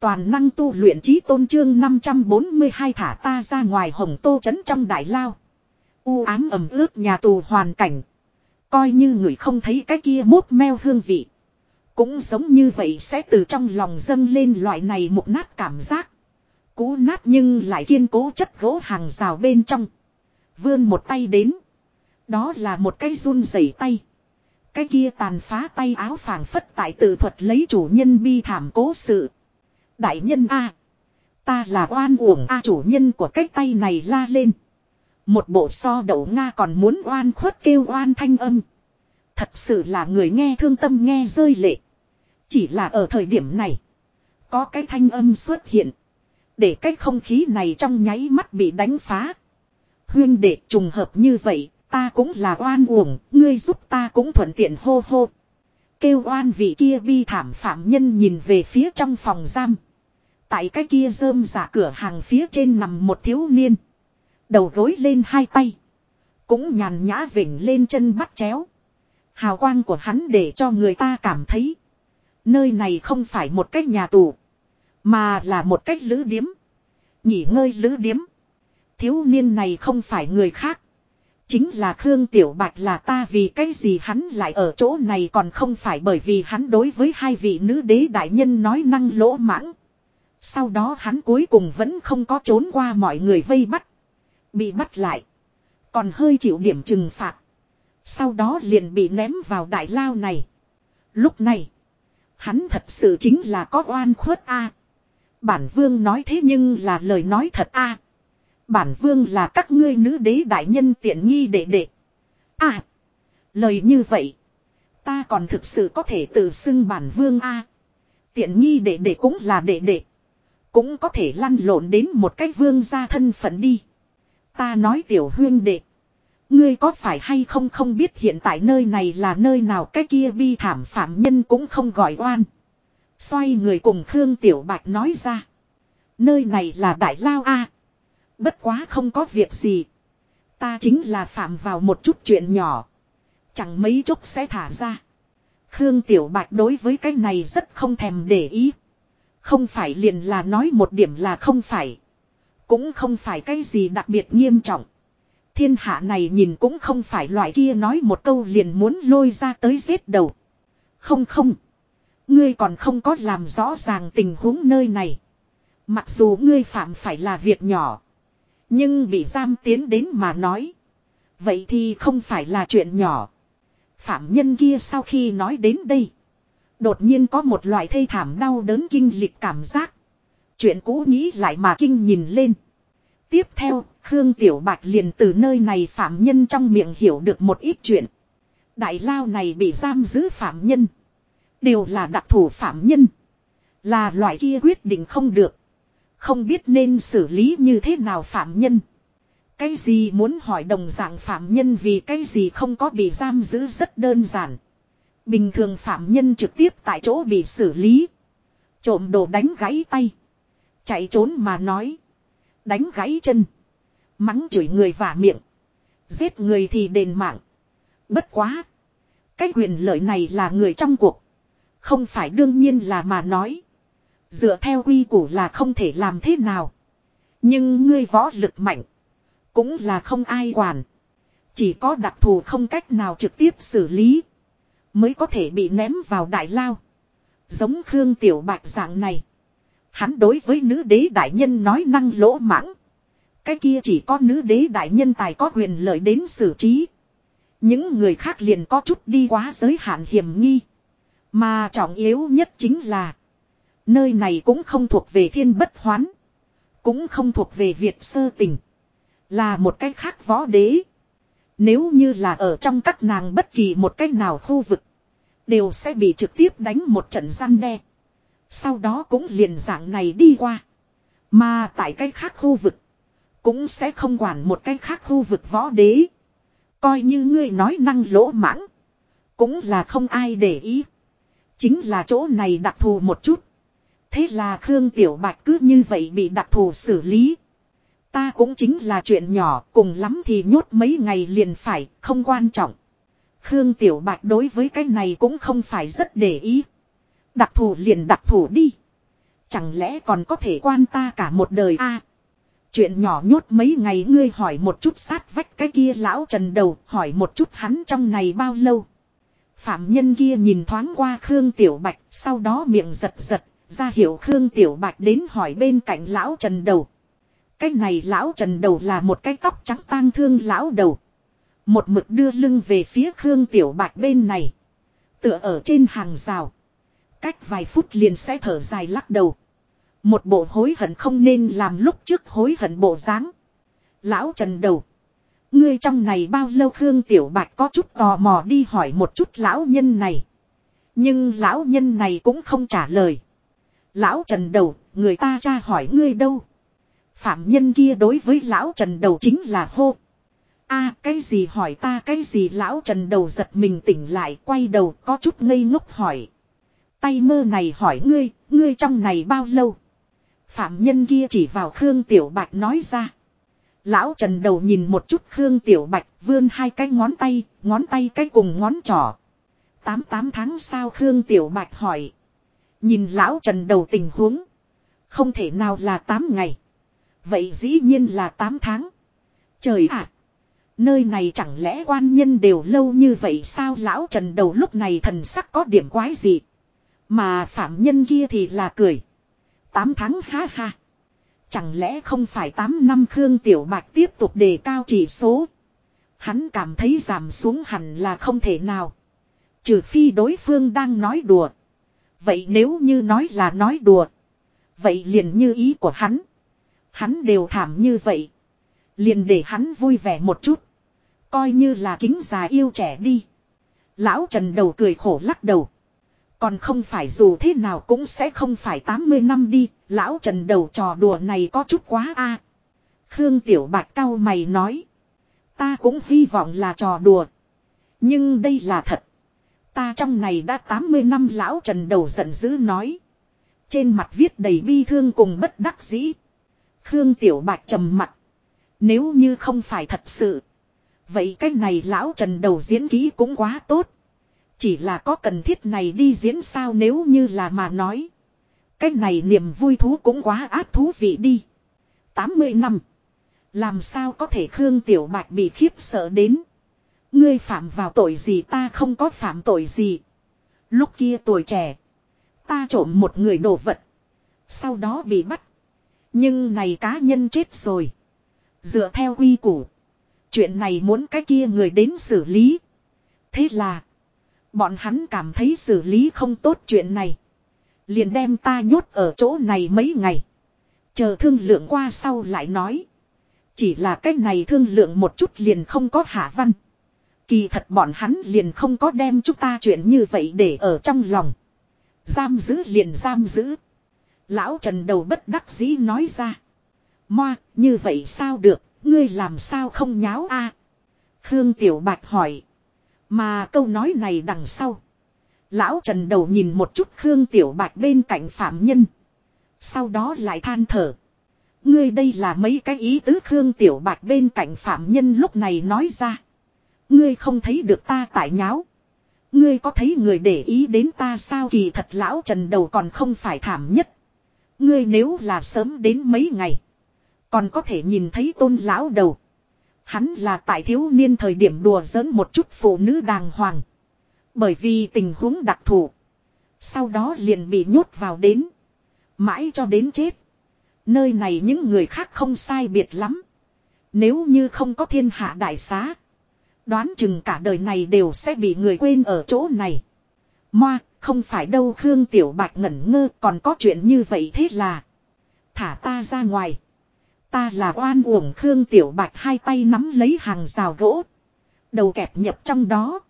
Toàn năng tu luyện trí tôn trương 542 thả ta ra ngoài hồng tô trấn trong đại lao. U ám ẩm ướt nhà tù hoàn cảnh. Coi như người không thấy cái kia mốt meo hương vị. Cũng giống như vậy sẽ từ trong lòng dâng lên loại này một nát cảm giác. Cú nát nhưng lại kiên cố chất gỗ hàng rào bên trong. Vươn một tay đến. Đó là một cái run rẩy tay. Cái kia tàn phá tay áo phảng phất tại tự thuật lấy chủ nhân bi thảm cố sự. Đại nhân A. Ta là oan uổng A chủ nhân của cái tay này la lên. Một bộ so đậu Nga còn muốn oan khuất kêu oan thanh âm. Thật sự là người nghe thương tâm nghe rơi lệ. Chỉ là ở thời điểm này. Có cái thanh âm xuất hiện. Để cái không khí này trong nháy mắt bị đánh phá. Huyên đệ trùng hợp như vậy. Ta cũng là oan uổng. Ngươi giúp ta cũng thuận tiện hô hô. Kêu oan vị kia bi thảm phạm nhân nhìn về phía trong phòng giam. Tại cái kia rơm giả cửa hàng phía trên nằm một thiếu niên. Đầu gối lên hai tay. Cũng nhàn nhã vỉnh lên chân bắt chéo. Hào quang của hắn để cho người ta cảm thấy. Nơi này không phải một cách nhà tù. Mà là một cách lữ điếm. Nghỉ ngơi lữ điếm. Thiếu niên này không phải người khác. Chính là Khương Tiểu Bạch là ta vì cái gì hắn lại ở chỗ này còn không phải bởi vì hắn đối với hai vị nữ đế đại nhân nói năng lỗ mãng. Sau đó hắn cuối cùng vẫn không có trốn qua mọi người vây bắt. Bị bắt lại. Còn hơi chịu điểm trừng phạt. Sau đó liền bị ném vào đại lao này. Lúc này. Hắn thật sự chính là có oan khuất a. Bản vương nói thế nhưng là lời nói thật a. Bản vương là các ngươi nữ đế đại nhân tiện nghi đệ đệ. À. Lời như vậy. Ta còn thực sự có thể tự xưng bản vương a. Tiện nghi đệ đệ cũng là đệ đệ. Cũng có thể lăn lộn đến một cách vương gia thân phận đi. Ta nói tiểu huyên đệ. Ngươi có phải hay không không biết hiện tại nơi này là nơi nào cái kia bi thảm phạm nhân cũng không gọi oan. Xoay người cùng Khương Tiểu Bạch nói ra. Nơi này là Đại Lao A. Bất quá không có việc gì. Ta chính là phạm vào một chút chuyện nhỏ. Chẳng mấy chốc sẽ thả ra. Khương Tiểu Bạch đối với cái này rất không thèm để ý. Không phải liền là nói một điểm là không phải. Cũng không phải cái gì đặc biệt nghiêm trọng. Thiên hạ này nhìn cũng không phải loại kia nói một câu liền muốn lôi ra tới giết đầu. Không không. Ngươi còn không có làm rõ ràng tình huống nơi này. Mặc dù ngươi phạm phải là việc nhỏ. Nhưng bị giam tiến đến mà nói. Vậy thì không phải là chuyện nhỏ. Phạm nhân kia sau khi nói đến đây. Đột nhiên có một loại thê thảm đau đớn kinh lịch cảm giác. Chuyện cũ nghĩ lại mà kinh nhìn lên. Tiếp theo, Khương Tiểu Bạch liền từ nơi này phạm nhân trong miệng hiểu được một ít chuyện. Đại lao này bị giam giữ phạm nhân. Đều là đặc thù phạm nhân. Là loại kia quyết định không được. Không biết nên xử lý như thế nào phạm nhân. Cái gì muốn hỏi đồng dạng phạm nhân vì cái gì không có bị giam giữ rất đơn giản. Bình thường phạm nhân trực tiếp tại chỗ bị xử lý. Trộm đồ đánh gãy tay. Chạy trốn mà nói. Đánh gãy chân. Mắng chửi người vả miệng. Giết người thì đền mạng. Bất quá. Cái quyền lợi này là người trong cuộc. Không phải đương nhiên là mà nói. Dựa theo quy củ là không thể làm thế nào. Nhưng ngươi võ lực mạnh. Cũng là không ai quản. Chỉ có đặc thù không cách nào trực tiếp xử lý. Mới có thể bị ném vào đại lao. Giống Khương Tiểu Bạch dạng này. Hắn đối với nữ đế đại nhân nói năng lỗ mãng. Cái kia chỉ có nữ đế đại nhân tài có quyền lợi đến xử trí. Những người khác liền có chút đi quá giới hạn hiểm nghi. Mà trọng yếu nhất chính là. Nơi này cũng không thuộc về thiên bất hoán. Cũng không thuộc về Việt sơ tình. Là một cách khác võ đế. Nếu như là ở trong các nàng bất kỳ một cách nào khu vực. Đều sẽ bị trực tiếp đánh một trận gian đe. Sau đó cũng liền dạng này đi qua. Mà tại cái khác khu vực. Cũng sẽ không quản một cái khác khu vực võ đế. Coi như ngươi nói năng lỗ mãng. Cũng là không ai để ý. Chính là chỗ này đặc thù một chút. Thế là Khương Tiểu Bạch cứ như vậy bị đặc thù xử lý. Ta cũng chính là chuyện nhỏ, cùng lắm thì nhốt mấy ngày liền phải, không quan trọng. Khương Tiểu Bạch đối với cái này cũng không phải rất để ý. Đặc thù liền đặc thù đi. Chẳng lẽ còn có thể quan ta cả một đời a Chuyện nhỏ nhốt mấy ngày ngươi hỏi một chút sát vách cái kia lão trần đầu, hỏi một chút hắn trong này bao lâu. Phạm nhân kia nhìn thoáng qua Khương Tiểu Bạch, sau đó miệng giật giật, ra hiểu Khương Tiểu Bạch đến hỏi bên cạnh lão trần đầu. Cái này lão trần đầu là một cái tóc trắng tang thương lão đầu. Một mực đưa lưng về phía Khương Tiểu Bạch bên này. Tựa ở trên hàng rào. Cách vài phút liền sẽ thở dài lắc đầu. Một bộ hối hận không nên làm lúc trước hối hận bộ dáng. Lão Trần đầu. Ngươi trong này bao lâu Khương Tiểu Bạch có chút tò mò đi hỏi một chút lão nhân này. Nhưng lão nhân này cũng không trả lời. Lão Trần đầu, người ta tra hỏi ngươi đâu. Phạm nhân kia đối với lão Trần đầu chính là hô a cái gì hỏi ta cái gì lão Trần đầu giật mình tỉnh lại quay đầu có chút ngây ngốc hỏi. Tay mơ này hỏi ngươi, ngươi trong này bao lâu? Phạm nhân kia chỉ vào Khương Tiểu Bạch nói ra. Lão Trần đầu nhìn một chút Khương Tiểu Bạch vươn hai cái ngón tay, ngón tay cái cùng ngón trỏ. Tám tám tháng sau Khương Tiểu Bạch hỏi. Nhìn lão Trần đầu tình huống. Không thể nào là tám ngày. Vậy dĩ nhiên là tám tháng. Trời ạ! Nơi này chẳng lẽ quan nhân đều lâu như vậy sao lão Trần đầu lúc này thần sắc có điểm quái gì. Mà phạm nhân kia thì là cười. Tám tháng ha ha. Chẳng lẽ không phải 8 năm Khương Tiểu Bạch tiếp tục đề cao chỉ số. Hắn cảm thấy giảm xuống hẳn là không thể nào. Trừ phi đối phương đang nói đùa. Vậy nếu như nói là nói đùa. Vậy liền như ý của hắn. Hắn đều thảm như vậy. Liền để hắn vui vẻ một chút. Coi như là kính già yêu trẻ đi. Lão Trần đầu cười khổ lắc đầu. Còn không phải dù thế nào cũng sẽ không phải 80 năm đi, lão trần đầu trò đùa này có chút quá a. Khương Tiểu Bạch cao mày nói. Ta cũng hy vọng là trò đùa. Nhưng đây là thật. Ta trong này đã 80 năm lão trần đầu giận dữ nói. Trên mặt viết đầy bi thương cùng bất đắc dĩ. Khương Tiểu Bạch trầm mặt. Nếu như không phải thật sự. Vậy cái này lão trần đầu diễn ký cũng quá tốt. Chỉ là có cần thiết này đi diễn sao nếu như là mà nói. Cái này niềm vui thú cũng quá ác thú vị đi. 80 năm. Làm sao có thể Khương Tiểu Bạch bị khiếp sợ đến. Ngươi phạm vào tội gì ta không có phạm tội gì. Lúc kia tuổi trẻ. Ta trộm một người đồ vật. Sau đó bị bắt. Nhưng này cá nhân chết rồi. Dựa theo quy củ. Chuyện này muốn cái kia người đến xử lý. Thế là. Bọn hắn cảm thấy xử lý không tốt chuyện này. Liền đem ta nhốt ở chỗ này mấy ngày. Chờ thương lượng qua sau lại nói. Chỉ là cái này thương lượng một chút liền không có hạ văn. Kỳ thật bọn hắn liền không có đem chúng ta chuyện như vậy để ở trong lòng. Giam giữ liền giam giữ. Lão Trần đầu bất đắc dĩ nói ra. Moa, như vậy sao được, ngươi làm sao không nháo a? Khương Tiểu Bạch hỏi. Mà câu nói này đằng sau. Lão Trần đầu nhìn một chút Khương Tiểu Bạch bên cạnh phạm nhân. Sau đó lại than thở. Ngươi đây là mấy cái ý tứ Khương Tiểu Bạch bên cạnh phạm nhân lúc này nói ra. Ngươi không thấy được ta tại nháo. Ngươi có thấy người để ý đến ta sao kỳ thật lão Trần đầu còn không phải thảm nhất. Ngươi nếu là sớm đến mấy ngày. Còn có thể nhìn thấy tôn lão đầu. Hắn là tại thiếu niên thời điểm đùa giỡn một chút phụ nữ đàng hoàng. Bởi vì tình huống đặc thù. Sau đó liền bị nhốt vào đến. Mãi cho đến chết. Nơi này những người khác không sai biệt lắm. Nếu như không có thiên hạ đại xá. Đoán chừng cả đời này đều sẽ bị người quên ở chỗ này. Moa, không phải đâu Khương Tiểu Bạch ngẩn ngơ còn có chuyện như vậy thế là. Thả ta ra ngoài. Ta là oan uổng Khương Tiểu Bạch hai tay nắm lấy hàng rào gỗ. Đầu kẹp nhập trong đó.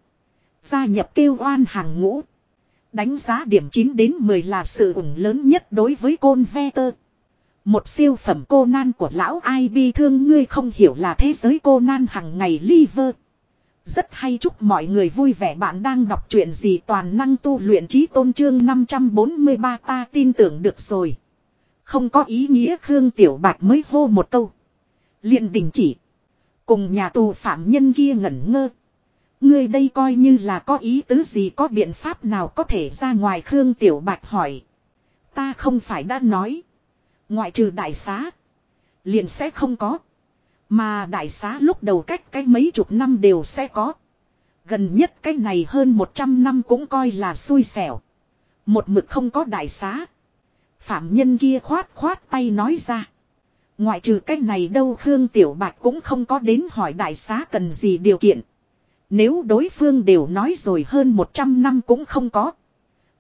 Gia nhập kêu oan hàng ngũ. Đánh giá điểm 9 đến 10 là sự ủng lớn nhất đối với côn ve tơ. Một siêu phẩm cô nan của lão ai bi thương ngươi không hiểu là thế giới cô nan hằng ngày liver. Rất hay chúc mọi người vui vẻ bạn đang đọc truyện gì toàn năng tu luyện trí tôn trương 543 ta tin tưởng được rồi. Không có ý nghĩa Khương Tiểu Bạch mới hô một câu. liền đình chỉ. Cùng nhà tù phạm nhân kia ngẩn ngơ. Ngươi đây coi như là có ý tứ gì có biện pháp nào có thể ra ngoài Khương Tiểu Bạch hỏi. Ta không phải đã nói. Ngoại trừ đại xá. Liền sẽ không có. Mà đại xá lúc đầu cách cái mấy chục năm đều sẽ có. Gần nhất cái này hơn 100 năm cũng coi là xui xẻo. Một mực không có đại xá. Phạm nhân kia khoát khoát tay nói ra. Ngoại trừ cái này đâu Khương Tiểu Bạch cũng không có đến hỏi đại xá cần gì điều kiện. Nếu đối phương đều nói rồi hơn 100 năm cũng không có.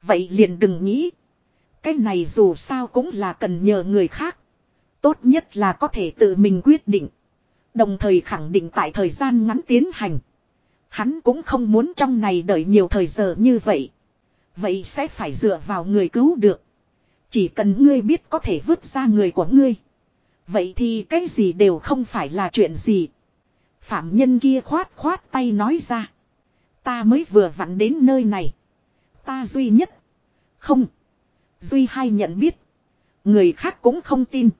Vậy liền đừng nghĩ. Cái này dù sao cũng là cần nhờ người khác. Tốt nhất là có thể tự mình quyết định. Đồng thời khẳng định tại thời gian ngắn tiến hành. Hắn cũng không muốn trong này đợi nhiều thời giờ như vậy. Vậy sẽ phải dựa vào người cứu được. Chỉ cần ngươi biết có thể vứt ra người của ngươi. Vậy thì cái gì đều không phải là chuyện gì. Phạm nhân kia khoát khoát tay nói ra. Ta mới vừa vặn đến nơi này. Ta duy nhất. Không. Duy hai nhận biết. Người khác cũng không tin.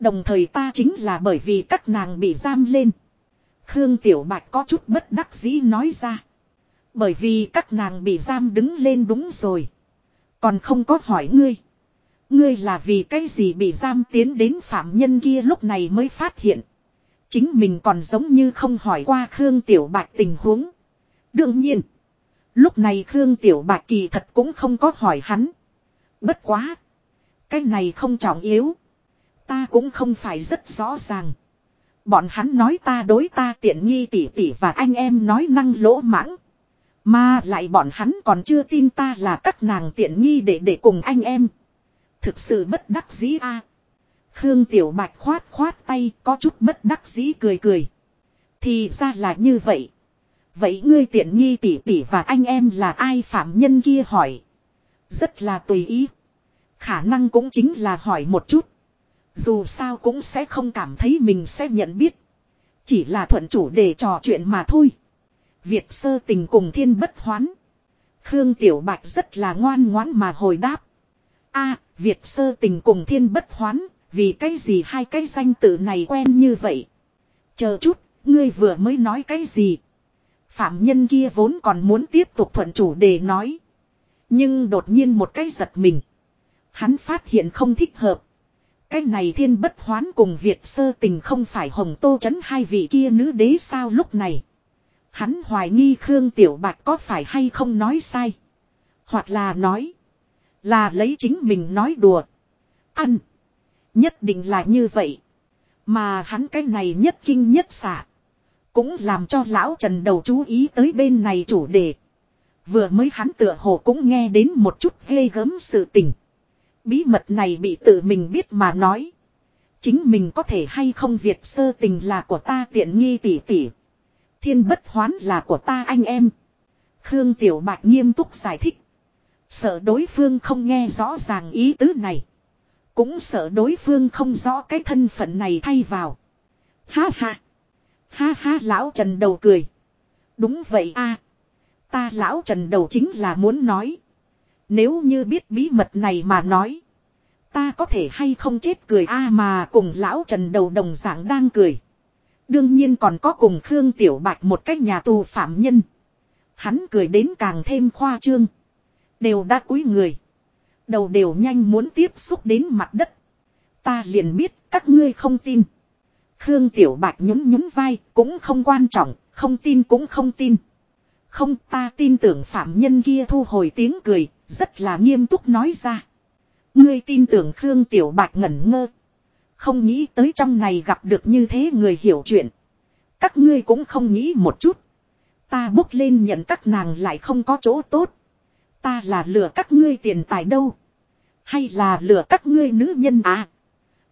Đồng thời ta chính là bởi vì các nàng bị giam lên. Khương Tiểu Bạch có chút bất đắc dĩ nói ra. Bởi vì các nàng bị giam đứng lên đúng rồi. Còn không có hỏi ngươi. Ngươi là vì cái gì bị giam tiến đến phạm nhân kia lúc này mới phát hiện. Chính mình còn giống như không hỏi qua Khương Tiểu Bạch tình huống. Đương nhiên. Lúc này Khương Tiểu Bạch kỳ thật cũng không có hỏi hắn. Bất quá. Cái này không trọng yếu. Ta cũng không phải rất rõ ràng. Bọn hắn nói ta đối ta tiện nghi tỷ tỷ và anh em nói năng lỗ mãng. Mà lại bọn hắn còn chưa tin ta là các nàng tiện nghi để để cùng anh em. Thực sự bất đắc dĩ a. Khương Tiểu Bạch khoát khoát tay, có chút bất đắc dĩ cười cười. Thì ra là như vậy. Vậy ngươi tiện nghi tỷ tỷ và anh em là ai phạm nhân kia hỏi. Rất là tùy ý. Khả năng cũng chính là hỏi một chút. Dù sao cũng sẽ không cảm thấy mình sẽ nhận biết. Chỉ là thuận chủ để trò chuyện mà thôi. Việt sơ tình cùng thiên bất hoán. Khương Tiểu Bạch rất là ngoan ngoãn mà hồi đáp a Việt sơ tình cùng thiên bất hoán, vì cái gì hai cái danh tự này quen như vậy. Chờ chút, ngươi vừa mới nói cái gì. Phạm nhân kia vốn còn muốn tiếp tục thuận chủ để nói. Nhưng đột nhiên một cái giật mình. Hắn phát hiện không thích hợp. Cái này thiên bất hoán cùng Việt sơ tình không phải hồng tô chấn hai vị kia nữ đế sao lúc này. Hắn hoài nghi Khương Tiểu Bạch có phải hay không nói sai. Hoặc là nói. Là lấy chính mình nói đùa. Ăn. Nhất định là như vậy. Mà hắn cái này nhất kinh nhất xạ. Cũng làm cho lão Trần đầu chú ý tới bên này chủ đề. Vừa mới hắn tựa hồ cũng nghe đến một chút ghê gớm sự tình. Bí mật này bị tự mình biết mà nói. Chính mình có thể hay không Việt sơ tình là của ta tiện nghi tỷ tỷ. Thiên bất hoán là của ta anh em. Khương Tiểu Bạch nghiêm túc giải thích. Sợ đối phương không nghe rõ ràng ý tứ này. Cũng sợ đối phương không rõ cái thân phận này thay vào. Ha ha. Ha ha lão Trần đầu cười. Đúng vậy a Ta lão Trần đầu chính là muốn nói. Nếu như biết bí mật này mà nói. Ta có thể hay không chết cười a mà cùng lão Trần đầu đồng dạng đang cười. Đương nhiên còn có cùng Khương Tiểu Bạch một cách nhà tù phạm nhân. Hắn cười đến càng thêm khoa trương. Đều đã cúi người. Đầu đều nhanh muốn tiếp xúc đến mặt đất. Ta liền biết các ngươi không tin. Khương Tiểu Bạch nhún nhún vai cũng không quan trọng, không tin cũng không tin. Không ta tin tưởng phạm nhân kia thu hồi tiếng cười, rất là nghiêm túc nói ra. Ngươi tin tưởng Khương Tiểu Bạch ngẩn ngơ. Không nghĩ tới trong này gặp được như thế người hiểu chuyện. Các ngươi cũng không nghĩ một chút. Ta bốc lên nhận các nàng lại không có chỗ tốt. Ta là lừa các ngươi tiền tài đâu. Hay là lừa các ngươi nữ nhân à.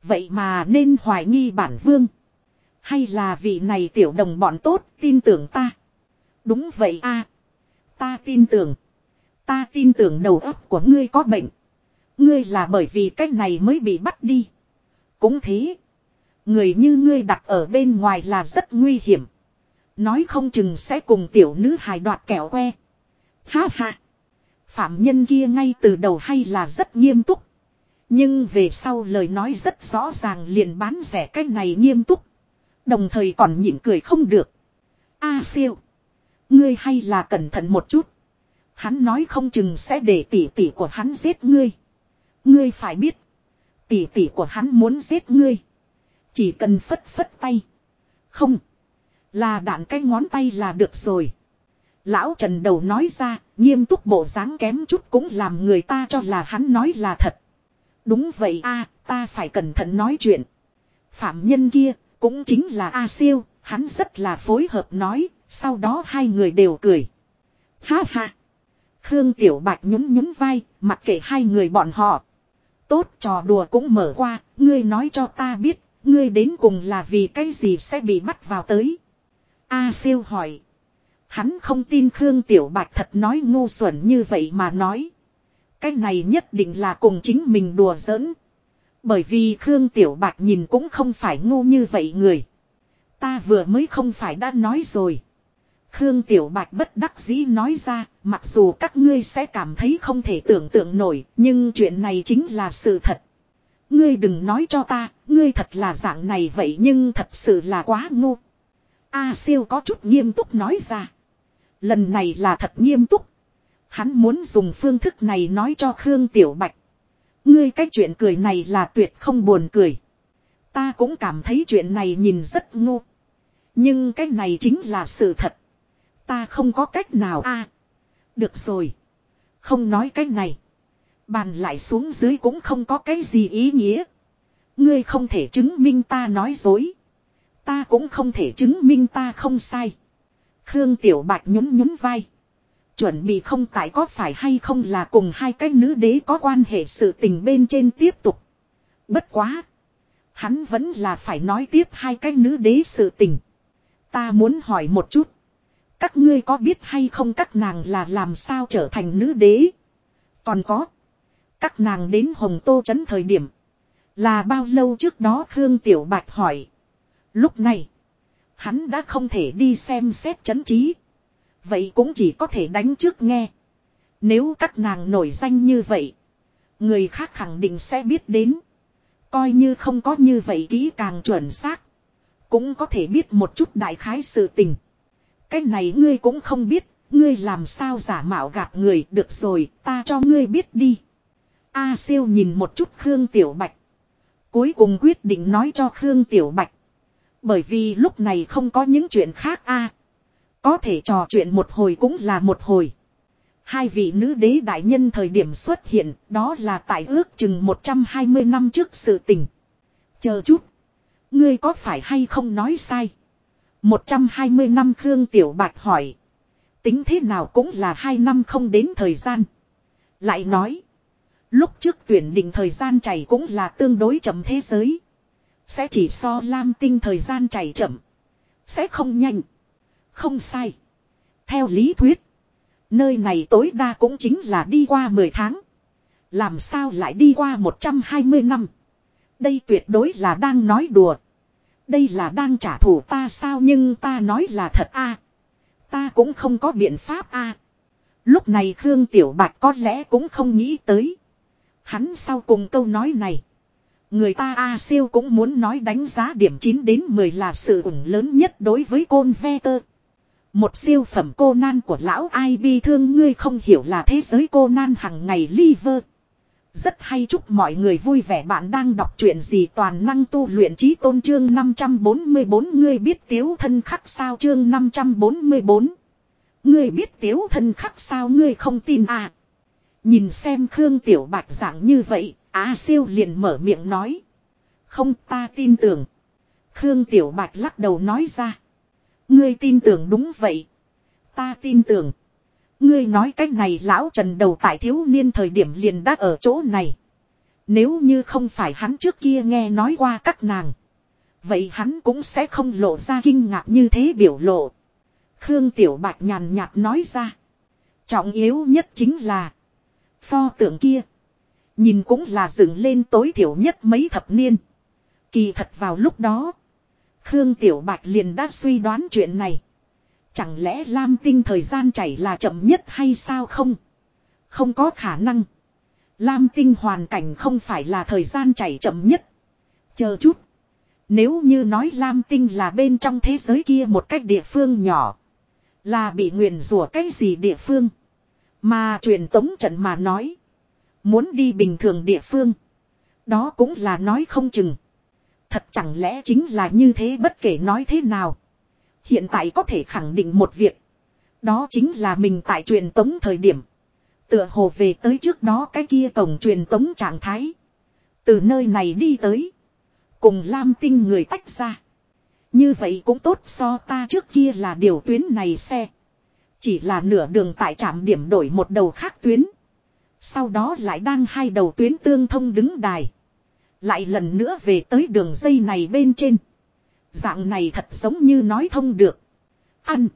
Vậy mà nên hoài nghi bản vương. Hay là vị này tiểu đồng bọn tốt tin tưởng ta. Đúng vậy a Ta tin tưởng. Ta tin tưởng đầu óc của ngươi có bệnh. Ngươi là bởi vì cái này mới bị bắt đi. Cũng thế. Người như ngươi đặt ở bên ngoài là rất nguy hiểm. Nói không chừng sẽ cùng tiểu nữ hài đoạt kẹo que. Ha ha. Phạm nhân kia ngay từ đầu hay là rất nghiêm túc. Nhưng về sau lời nói rất rõ ràng liền bán rẻ cái này nghiêm túc. Đồng thời còn nhịn cười không được. A siêu. Ngươi hay là cẩn thận một chút. Hắn nói không chừng sẽ để tỷ tỷ của hắn giết ngươi. Ngươi phải biết. Tỷ tỷ của hắn muốn giết ngươi. Chỉ cần phất phất tay. Không. Là đạn cái ngón tay là được rồi. Lão Trần đầu nói ra, nghiêm túc bộ dáng kém chút cũng làm người ta cho là hắn nói là thật. Đúng vậy a ta phải cẩn thận nói chuyện. Phạm nhân kia, cũng chính là A siêu, hắn rất là phối hợp nói, sau đó hai người đều cười. Ha ha. Khương Tiểu Bạch nhún nhún vai, mặc kệ hai người bọn họ. Tốt trò đùa cũng mở qua, ngươi nói cho ta biết, ngươi đến cùng là vì cái gì sẽ bị bắt vào tới. A siêu hỏi. Hắn không tin Khương Tiểu Bạch thật nói ngu xuẩn như vậy mà nói. Cái này nhất định là cùng chính mình đùa giỡn. Bởi vì Khương Tiểu Bạch nhìn cũng không phải ngu như vậy người. Ta vừa mới không phải đã nói rồi. Khương Tiểu Bạch bất đắc dĩ nói ra, mặc dù các ngươi sẽ cảm thấy không thể tưởng tượng nổi, nhưng chuyện này chính là sự thật. Ngươi đừng nói cho ta, ngươi thật là dạng này vậy nhưng thật sự là quá ngu. A siêu có chút nghiêm túc nói ra. Lần này là thật nghiêm túc. Hắn muốn dùng phương thức này nói cho Khương Tiểu Bạch. Ngươi cái chuyện cười này là tuyệt không buồn cười. Ta cũng cảm thấy chuyện này nhìn rất ngu. Nhưng cái này chính là sự thật. Ta không có cách nào a. được rồi. Không nói cái này. Bàn lại xuống dưới cũng không có cái gì ý nghĩa. Ngươi không thể chứng minh ta nói dối. Ta cũng không thể chứng minh ta không sai. Khương Tiểu Bạch nhún nhún vai. Chuẩn bị không tại có phải hay không là cùng hai cái nữ đế có quan hệ sự tình bên trên tiếp tục. Bất quá. Hắn vẫn là phải nói tiếp hai cái nữ đế sự tình. Ta muốn hỏi một chút. Các ngươi có biết hay không các nàng là làm sao trở thành nữ đế? Còn có. Các nàng đến Hồng Tô Trấn thời điểm. Là bao lâu trước đó Khương Tiểu Bạch hỏi. Lúc này. Hắn đã không thể đi xem xét chấn trí. Vậy cũng chỉ có thể đánh trước nghe. Nếu các nàng nổi danh như vậy. Người khác khẳng định sẽ biết đến. Coi như không có như vậy kỹ càng chuẩn xác. Cũng có thể biết một chút đại khái sự tình. Cái này ngươi cũng không biết. Ngươi làm sao giả mạo gạt người, được rồi, ta cho ngươi biết đi. A siêu nhìn một chút Khương Tiểu Bạch. Cuối cùng quyết định nói cho Khương Tiểu Bạch. Bởi vì lúc này không có những chuyện khác a Có thể trò chuyện một hồi cũng là một hồi. Hai vị nữ đế đại nhân thời điểm xuất hiện, đó là tại ước chừng 120 năm trước sự tình. Chờ chút. Ngươi có phải hay không nói sai? 120 năm Khương Tiểu Bạch hỏi. Tính thế nào cũng là hai năm không đến thời gian. Lại nói. Lúc trước tuyển định thời gian chảy cũng là tương đối chậm thế giới. Sẽ chỉ so lam tinh thời gian chảy chậm. Sẽ không nhanh. Không sai. Theo lý thuyết. Nơi này tối đa cũng chính là đi qua 10 tháng. Làm sao lại đi qua 120 năm. Đây tuyệt đối là đang nói đùa. Đây là đang trả thù ta sao nhưng ta nói là thật a Ta cũng không có biện pháp a Lúc này Khương Tiểu Bạch có lẽ cũng không nghĩ tới. Hắn sau cùng câu nói này. Người ta A siêu cũng muốn nói đánh giá điểm 9 đến 10 là sự ủng lớn nhất đối với côn ve tơ. Một siêu phẩm cô nan của lão ai bi thương ngươi không hiểu là thế giới cô nan hằng ngày liver. Rất hay chúc mọi người vui vẻ bạn đang đọc chuyện gì toàn năng tu luyện trí tôn trương 544 ngươi biết tiếu thân khắc sao chương 544. Ngươi biết tiếu thân khắc sao ngươi không tin à. Nhìn xem Khương Tiểu Bạch dạng như vậy, Á siêu liền mở miệng nói. Không ta tin tưởng. Khương Tiểu Bạch lắc đầu nói ra. Ngươi tin tưởng đúng vậy. Ta tin tưởng. Ngươi nói cách này lão trần đầu tại thiếu niên thời điểm liền đã ở chỗ này. Nếu như không phải hắn trước kia nghe nói qua các nàng. Vậy hắn cũng sẽ không lộ ra kinh ngạc như thế biểu lộ. Khương Tiểu Bạch nhàn nhạt nói ra. Trọng yếu nhất chính là. Pho tượng kia. Nhìn cũng là dựng lên tối thiểu nhất mấy thập niên. Kỳ thật vào lúc đó. Khương Tiểu Bạch liền đã suy đoán chuyện này. Chẳng lẽ Lam Tinh thời gian chảy là chậm nhất hay sao không? Không có khả năng. Lam Tinh hoàn cảnh không phải là thời gian chảy chậm nhất. Chờ chút. Nếu như nói Lam Tinh là bên trong thế giới kia một cách địa phương nhỏ. Là bị nguyền rủa cái gì địa phương. Mà truyền tống trận mà nói. Muốn đi bình thường địa phương. Đó cũng là nói không chừng. Thật chẳng lẽ chính là như thế bất kể nói thế nào. Hiện tại có thể khẳng định một việc. Đó chính là mình tại truyền tống thời điểm. Tựa hồ về tới trước đó cái kia cổng truyền tống trạng thái. Từ nơi này đi tới. Cùng Lam Tinh người tách ra. Như vậy cũng tốt so ta trước kia là điều tuyến này xe. Chỉ là nửa đường tại trạm điểm đổi một đầu khác tuyến. Sau đó lại đang hai đầu tuyến tương thông đứng đài. Lại lần nữa về tới đường dây này bên trên. Dạng này thật giống như nói thông được. Ăn.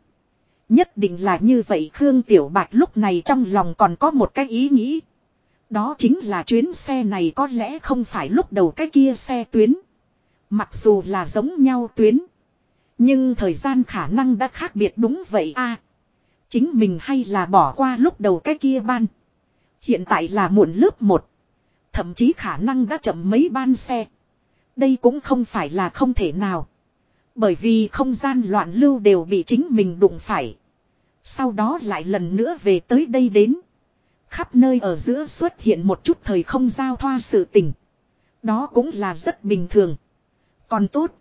Nhất định là như vậy Khương Tiểu Bạch lúc này trong lòng còn có một cái ý nghĩ. Đó chính là chuyến xe này có lẽ không phải lúc đầu cái kia xe tuyến. Mặc dù là giống nhau tuyến. Nhưng thời gian khả năng đã khác biệt đúng vậy a Chính mình hay là bỏ qua lúc đầu cái kia ban. Hiện tại là muộn lớp 1. Thậm chí khả năng đã chậm mấy ban xe. Đây cũng không phải là không thể nào. Bởi vì không gian loạn lưu đều bị chính mình đụng phải. Sau đó lại lần nữa về tới đây đến. Khắp nơi ở giữa xuất hiện một chút thời không giao thoa sự tình. Đó cũng là rất bình thường. Còn tốt.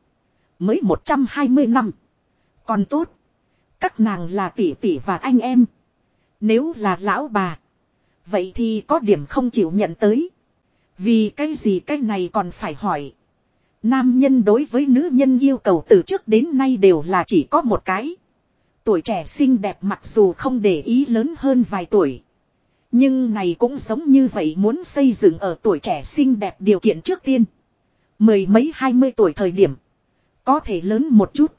Mới 120 năm. Còn tốt. Các nàng là tỷ tỷ và anh em. Nếu là lão bà. Vậy thì có điểm không chịu nhận tới. Vì cái gì cái này còn phải hỏi. Nam nhân đối với nữ nhân yêu cầu từ trước đến nay đều là chỉ có một cái. Tuổi trẻ xinh đẹp mặc dù không để ý lớn hơn vài tuổi. Nhưng này cũng giống như vậy muốn xây dựng ở tuổi trẻ xinh đẹp điều kiện trước tiên. Mười mấy hai mươi tuổi thời điểm. Có thể lớn một chút.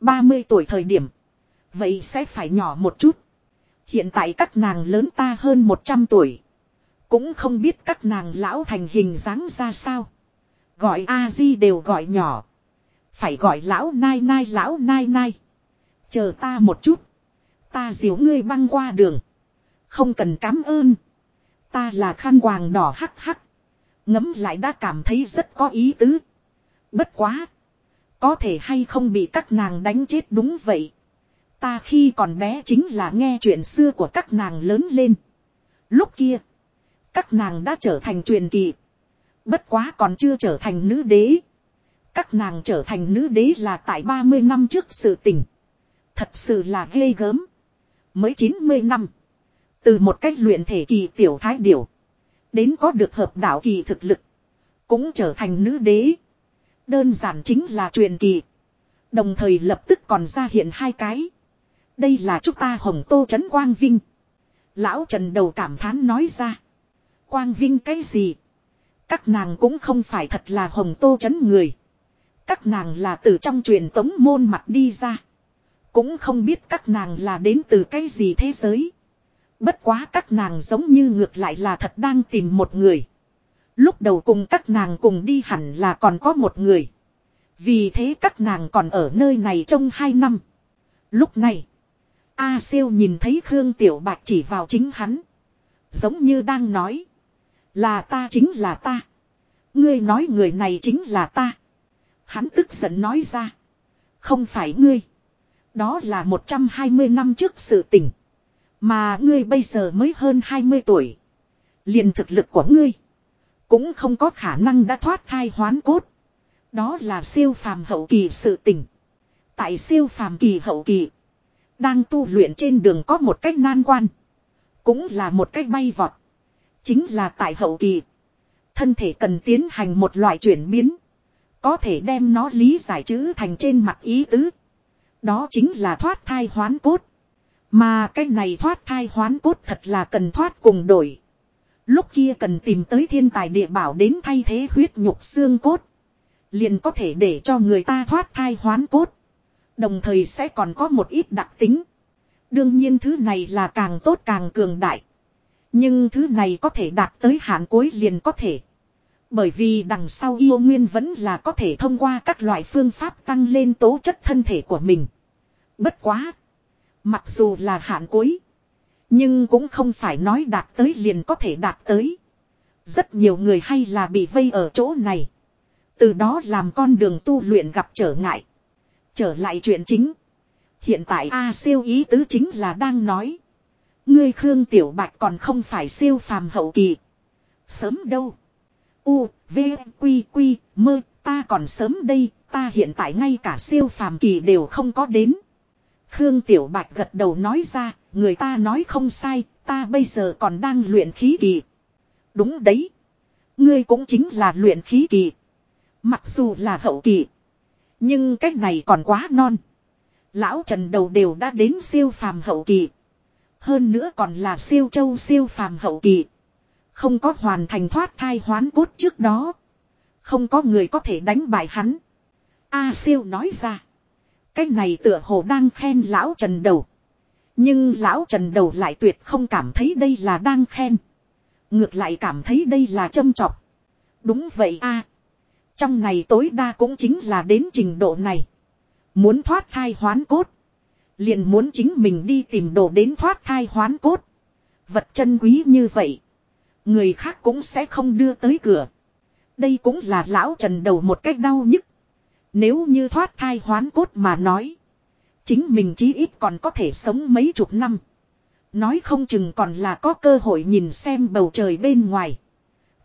ba mươi tuổi thời điểm. Vậy sẽ phải nhỏ một chút. Hiện tại các nàng lớn ta hơn 100 tuổi. Cũng không biết các nàng lão thành hình dáng ra sao. Gọi A-di đều gọi nhỏ. Phải gọi lão nai nai, lão nai nai. Chờ ta một chút. Ta diếu ngươi băng qua đường. Không cần cảm ơn. Ta là khăn quàng đỏ hắc hắc. Ngấm lại đã cảm thấy rất có ý tứ. Bất quá. Có thể hay không bị các nàng đánh chết đúng vậy. Ta khi còn bé chính là nghe chuyện xưa của các nàng lớn lên. Lúc kia. Các nàng đã trở thành truyền kỳ. Bất quá còn chưa trở thành nữ đế. Các nàng trở thành nữ đế là tại 30 năm trước sự tình. Thật sự là ghê gớm. Mới 90 năm. Từ một cách luyện thể kỳ tiểu thái điểu. Đến có được hợp đạo kỳ thực lực. Cũng trở thành nữ đế. Đơn giản chính là truyền kỳ. Đồng thời lập tức còn ra hiện hai cái. Đây là chúng ta hồng tô trấn Quang Vinh. Lão Trần đầu cảm thán nói ra. Quang Vinh cái gì? Các nàng cũng không phải thật là hồng tô trấn người. Các nàng là từ trong truyền tống môn mặt đi ra. Cũng không biết các nàng là đến từ cái gì thế giới. Bất quá các nàng giống như ngược lại là thật đang tìm một người. Lúc đầu cùng các nàng cùng đi hẳn là còn có một người. Vì thế các nàng còn ở nơi này trong hai năm. Lúc này, A siêu nhìn thấy Khương Tiểu Bạch chỉ vào chính hắn. Giống như đang nói. Là ta chính là ta. Ngươi nói người này chính là ta. Hắn tức giận nói ra. Không phải ngươi. Đó là 120 năm trước sự tình. Mà ngươi bây giờ mới hơn 20 tuổi. liền thực lực của ngươi. Cũng không có khả năng đã thoát thai hoán cốt. Đó là siêu phàm hậu kỳ sự tình. Tại siêu phàm kỳ hậu kỳ. Đang tu luyện trên đường có một cách nan quan. Cũng là một cách bay vọt. Chính là tại hậu kỳ. Thân thể cần tiến hành một loại chuyển biến. Có thể đem nó lý giải chữ thành trên mặt ý tứ. Đó chính là thoát thai hoán cốt. Mà cái này thoát thai hoán cốt thật là cần thoát cùng đổi. Lúc kia cần tìm tới thiên tài địa bảo đến thay thế huyết nhục xương cốt. Liền có thể để cho người ta thoát thai hoán cốt. Đồng thời sẽ còn có một ít đặc tính. Đương nhiên thứ này là càng tốt càng cường đại. Nhưng thứ này có thể đạt tới hạn cuối liền có thể. Bởi vì đằng sau yêu nguyên vẫn là có thể thông qua các loại phương pháp tăng lên tố chất thân thể của mình. Bất quá. Mặc dù là hạn cuối. Nhưng cũng không phải nói đạt tới liền có thể đạt tới. Rất nhiều người hay là bị vây ở chỗ này. Từ đó làm con đường tu luyện gặp trở ngại. Trở lại chuyện chính. Hiện tại A siêu ý tứ chính là đang nói. Ngươi Khương Tiểu Bạch còn không phải siêu phàm hậu kỳ. Sớm đâu. U, V, Quy, Quy, mơ, ta còn sớm đây, ta hiện tại ngay cả siêu phàm kỳ đều không có đến. Khương Tiểu Bạch gật đầu nói ra, người ta nói không sai, ta bây giờ còn đang luyện khí kỳ. Đúng đấy. Ngươi cũng chính là luyện khí kỳ. Mặc dù là hậu kỳ. Nhưng cách này còn quá non. Lão Trần đầu đều đã đến siêu phàm hậu kỳ. Hơn nữa còn là siêu châu siêu phàm hậu kỳ. Không có hoàn thành thoát thai hoán cốt trước đó. Không có người có thể đánh bại hắn. A siêu nói ra. Cái này tựa hồ đang khen lão Trần đầu. Nhưng lão Trần đầu lại tuyệt không cảm thấy đây là đang khen. Ngược lại cảm thấy đây là châm chọc. Đúng vậy a trong này tối đa cũng chính là đến trình độ này. Muốn thoát thai hoán cốt. Liền muốn chính mình đi tìm đồ đến thoát thai hoán cốt. Vật chân quý như vậy. Người khác cũng sẽ không đưa tới cửa. Đây cũng là lão trần đầu một cách đau nhức. Nếu như thoát thai hoán cốt mà nói. Chính mình chí ít còn có thể sống mấy chục năm. Nói không chừng còn là có cơ hội nhìn xem bầu trời bên ngoài.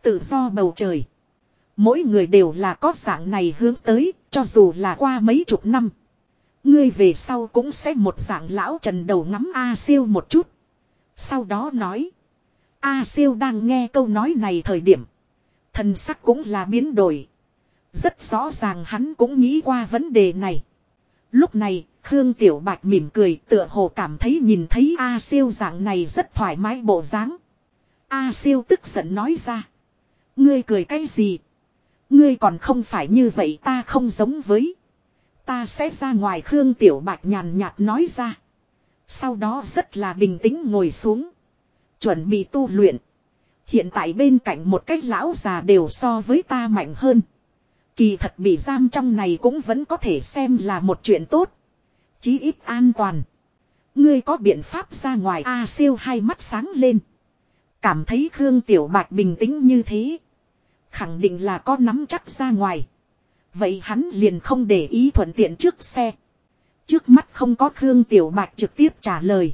Tự do bầu trời. Mỗi người đều là có dạng này hướng tới, cho dù là qua mấy chục năm. Ngươi về sau cũng sẽ một dạng lão trần đầu ngắm A siêu một chút. Sau đó nói. A siêu đang nghe câu nói này thời điểm. Thần sắc cũng là biến đổi. Rất rõ ràng hắn cũng nghĩ qua vấn đề này. Lúc này, Khương Tiểu Bạch mỉm cười tựa hồ cảm thấy nhìn thấy A siêu dạng này rất thoải mái bộ dáng. A siêu tức giận nói ra. Ngươi cười cái gì? Ngươi còn không phải như vậy ta không giống với. Ta sẽ ra ngoài Khương Tiểu Bạch nhàn nhạt nói ra. Sau đó rất là bình tĩnh ngồi xuống. Chuẩn bị tu luyện. Hiện tại bên cạnh một cách lão già đều so với ta mạnh hơn. Kỳ thật bị giam trong này cũng vẫn có thể xem là một chuyện tốt. Chí ít an toàn. Ngươi có biện pháp ra ngoài A siêu hai mắt sáng lên. Cảm thấy Khương Tiểu Bạch bình tĩnh như thế. Khẳng định là có nắm chắc ra ngoài. Vậy hắn liền không để ý thuận tiện trước xe. Trước mắt không có Khương Tiểu Bạch trực tiếp trả lời.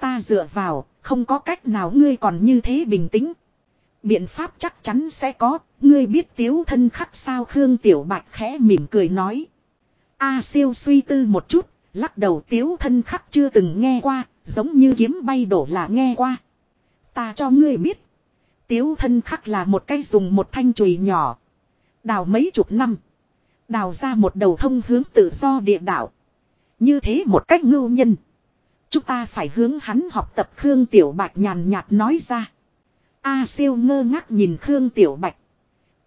Ta dựa vào, không có cách nào ngươi còn như thế bình tĩnh. Biện pháp chắc chắn sẽ có, ngươi biết tiếu thân khắc sao Khương Tiểu Bạch khẽ mỉm cười nói. A siêu suy tư một chút, lắc đầu tiếu thân khắc chưa từng nghe qua, giống như kiếm bay đổ là nghe qua. Ta cho ngươi biết. Tiếu thân khắc là một cái dùng một thanh chùy nhỏ. Đào mấy chục năm. Đào ra một đầu thông hướng tự do địa đạo. Như thế một cách ngưu nhân. Chúng ta phải hướng hắn học tập Khương Tiểu Bạch nhàn nhạt nói ra. A siêu ngơ ngác nhìn Khương Tiểu Bạch.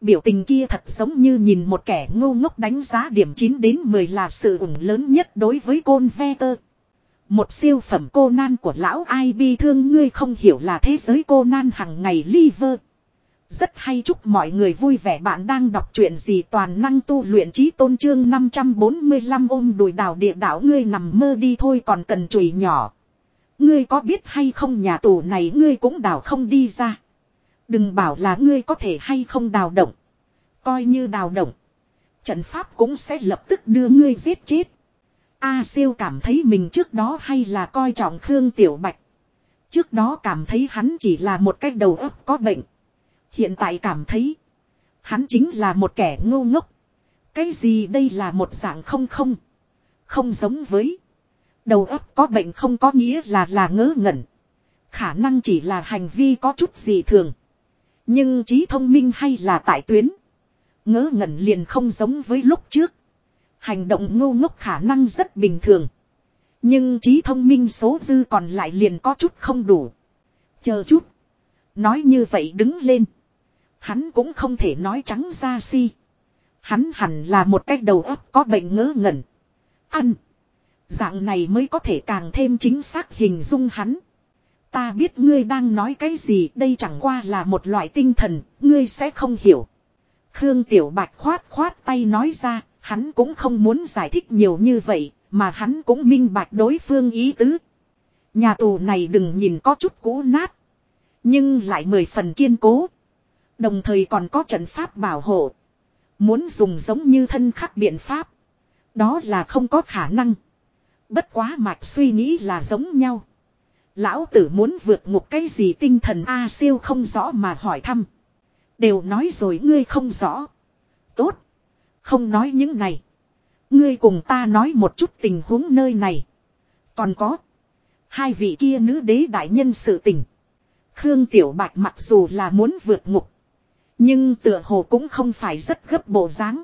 Biểu tình kia thật giống như nhìn một kẻ ngu ngốc đánh giá điểm 9 đến 10 là sự ủng lớn nhất đối với côn ve tơ. Một siêu phẩm cô nan của lão ai bi thương ngươi không hiểu là thế giới cô nan hằng ngày liver. Rất hay chúc mọi người vui vẻ bạn đang đọc truyện gì toàn năng tu luyện trí tôn trương 545 ôm đùi đào địa đảo ngươi nằm mơ đi thôi còn cần chùi nhỏ. Ngươi có biết hay không nhà tù này ngươi cũng đào không đi ra. Đừng bảo là ngươi có thể hay không đào động. Coi như đào động. Trận pháp cũng sẽ lập tức đưa ngươi giết chết. A siêu cảm thấy mình trước đó hay là coi trọng Khương Tiểu Bạch. Trước đó cảm thấy hắn chỉ là một cái đầu óc có bệnh. Hiện tại cảm thấy. Hắn chính là một kẻ ngu ngốc. Cái gì đây là một dạng không không. Không giống với. Đầu óc có bệnh không có nghĩa là là ngớ ngẩn. Khả năng chỉ là hành vi có chút gì thường. Nhưng trí thông minh hay là tại tuyến. Ngớ ngẩn liền không giống với lúc trước. Hành động ngu ngốc khả năng rất bình thường. Nhưng trí thông minh số dư còn lại liền có chút không đủ. Chờ chút. Nói như vậy đứng lên. Hắn cũng không thể nói trắng ra si. Hắn hẳn là một cách đầu óc có bệnh ngớ ngẩn. Ăn. Dạng này mới có thể càng thêm chính xác hình dung hắn. Ta biết ngươi đang nói cái gì đây chẳng qua là một loại tinh thần, ngươi sẽ không hiểu. Khương Tiểu Bạch khoát khoát tay nói ra, hắn cũng không muốn giải thích nhiều như vậy, mà hắn cũng minh bạch đối phương ý tứ. Nhà tù này đừng nhìn có chút cũ nát, nhưng lại mười phần kiên cố. Đồng thời còn có trận pháp bảo hộ. Muốn dùng giống như thân khắc biện pháp. Đó là không có khả năng. Bất quá mạch suy nghĩ là giống nhau. Lão tử muốn vượt ngục cái gì tinh thần A siêu không rõ mà hỏi thăm. Đều nói rồi ngươi không rõ. Tốt. Không nói những này. Ngươi cùng ta nói một chút tình huống nơi này. Còn có. Hai vị kia nữ đế đại nhân sự tình. Khương Tiểu Bạch mặc dù là muốn vượt ngục. Nhưng tựa hồ cũng không phải rất gấp bộ dáng.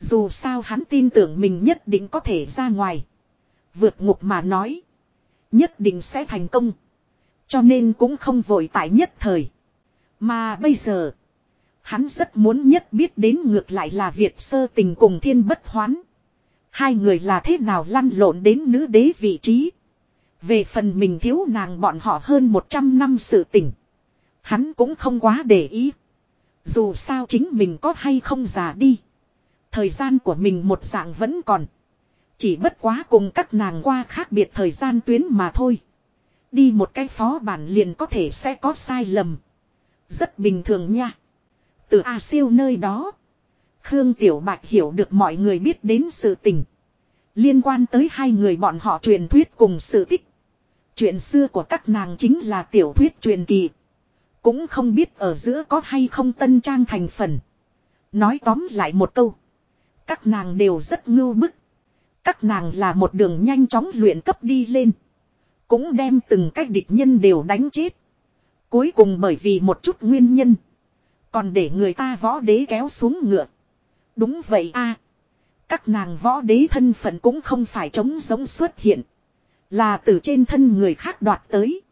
Dù sao hắn tin tưởng mình nhất định có thể ra ngoài. Vượt ngục mà nói. Nhất định sẽ thành công. Cho nên cũng không vội tại nhất thời. Mà bây giờ. Hắn rất muốn nhất biết đến ngược lại là Việt sơ tình cùng thiên bất hoán. Hai người là thế nào lăn lộn đến nữ đế vị trí. Về phần mình thiếu nàng bọn họ hơn 100 năm sự tình. Hắn cũng không quá để ý. Dù sao chính mình có hay không già đi. Thời gian của mình một dạng vẫn còn. Chỉ bất quá cùng các nàng qua khác biệt thời gian tuyến mà thôi. Đi một cái phó bản liền có thể sẽ có sai lầm. Rất bình thường nha. Từ A siêu nơi đó. Khương Tiểu Bạch hiểu được mọi người biết đến sự tình. Liên quan tới hai người bọn họ truyền thuyết cùng sự tích. Chuyện xưa của các nàng chính là tiểu thuyết truyền kỳ. Cũng không biết ở giữa có hay không tân trang thành phần. Nói tóm lại một câu. Các nàng đều rất ngưu bức. Các nàng là một đường nhanh chóng luyện cấp đi lên. Cũng đem từng cách địch nhân đều đánh chết. Cuối cùng bởi vì một chút nguyên nhân. Còn để người ta võ đế kéo xuống ngựa. Đúng vậy a Các nàng võ đế thân phận cũng không phải chống giống xuất hiện. Là từ trên thân người khác đoạt tới.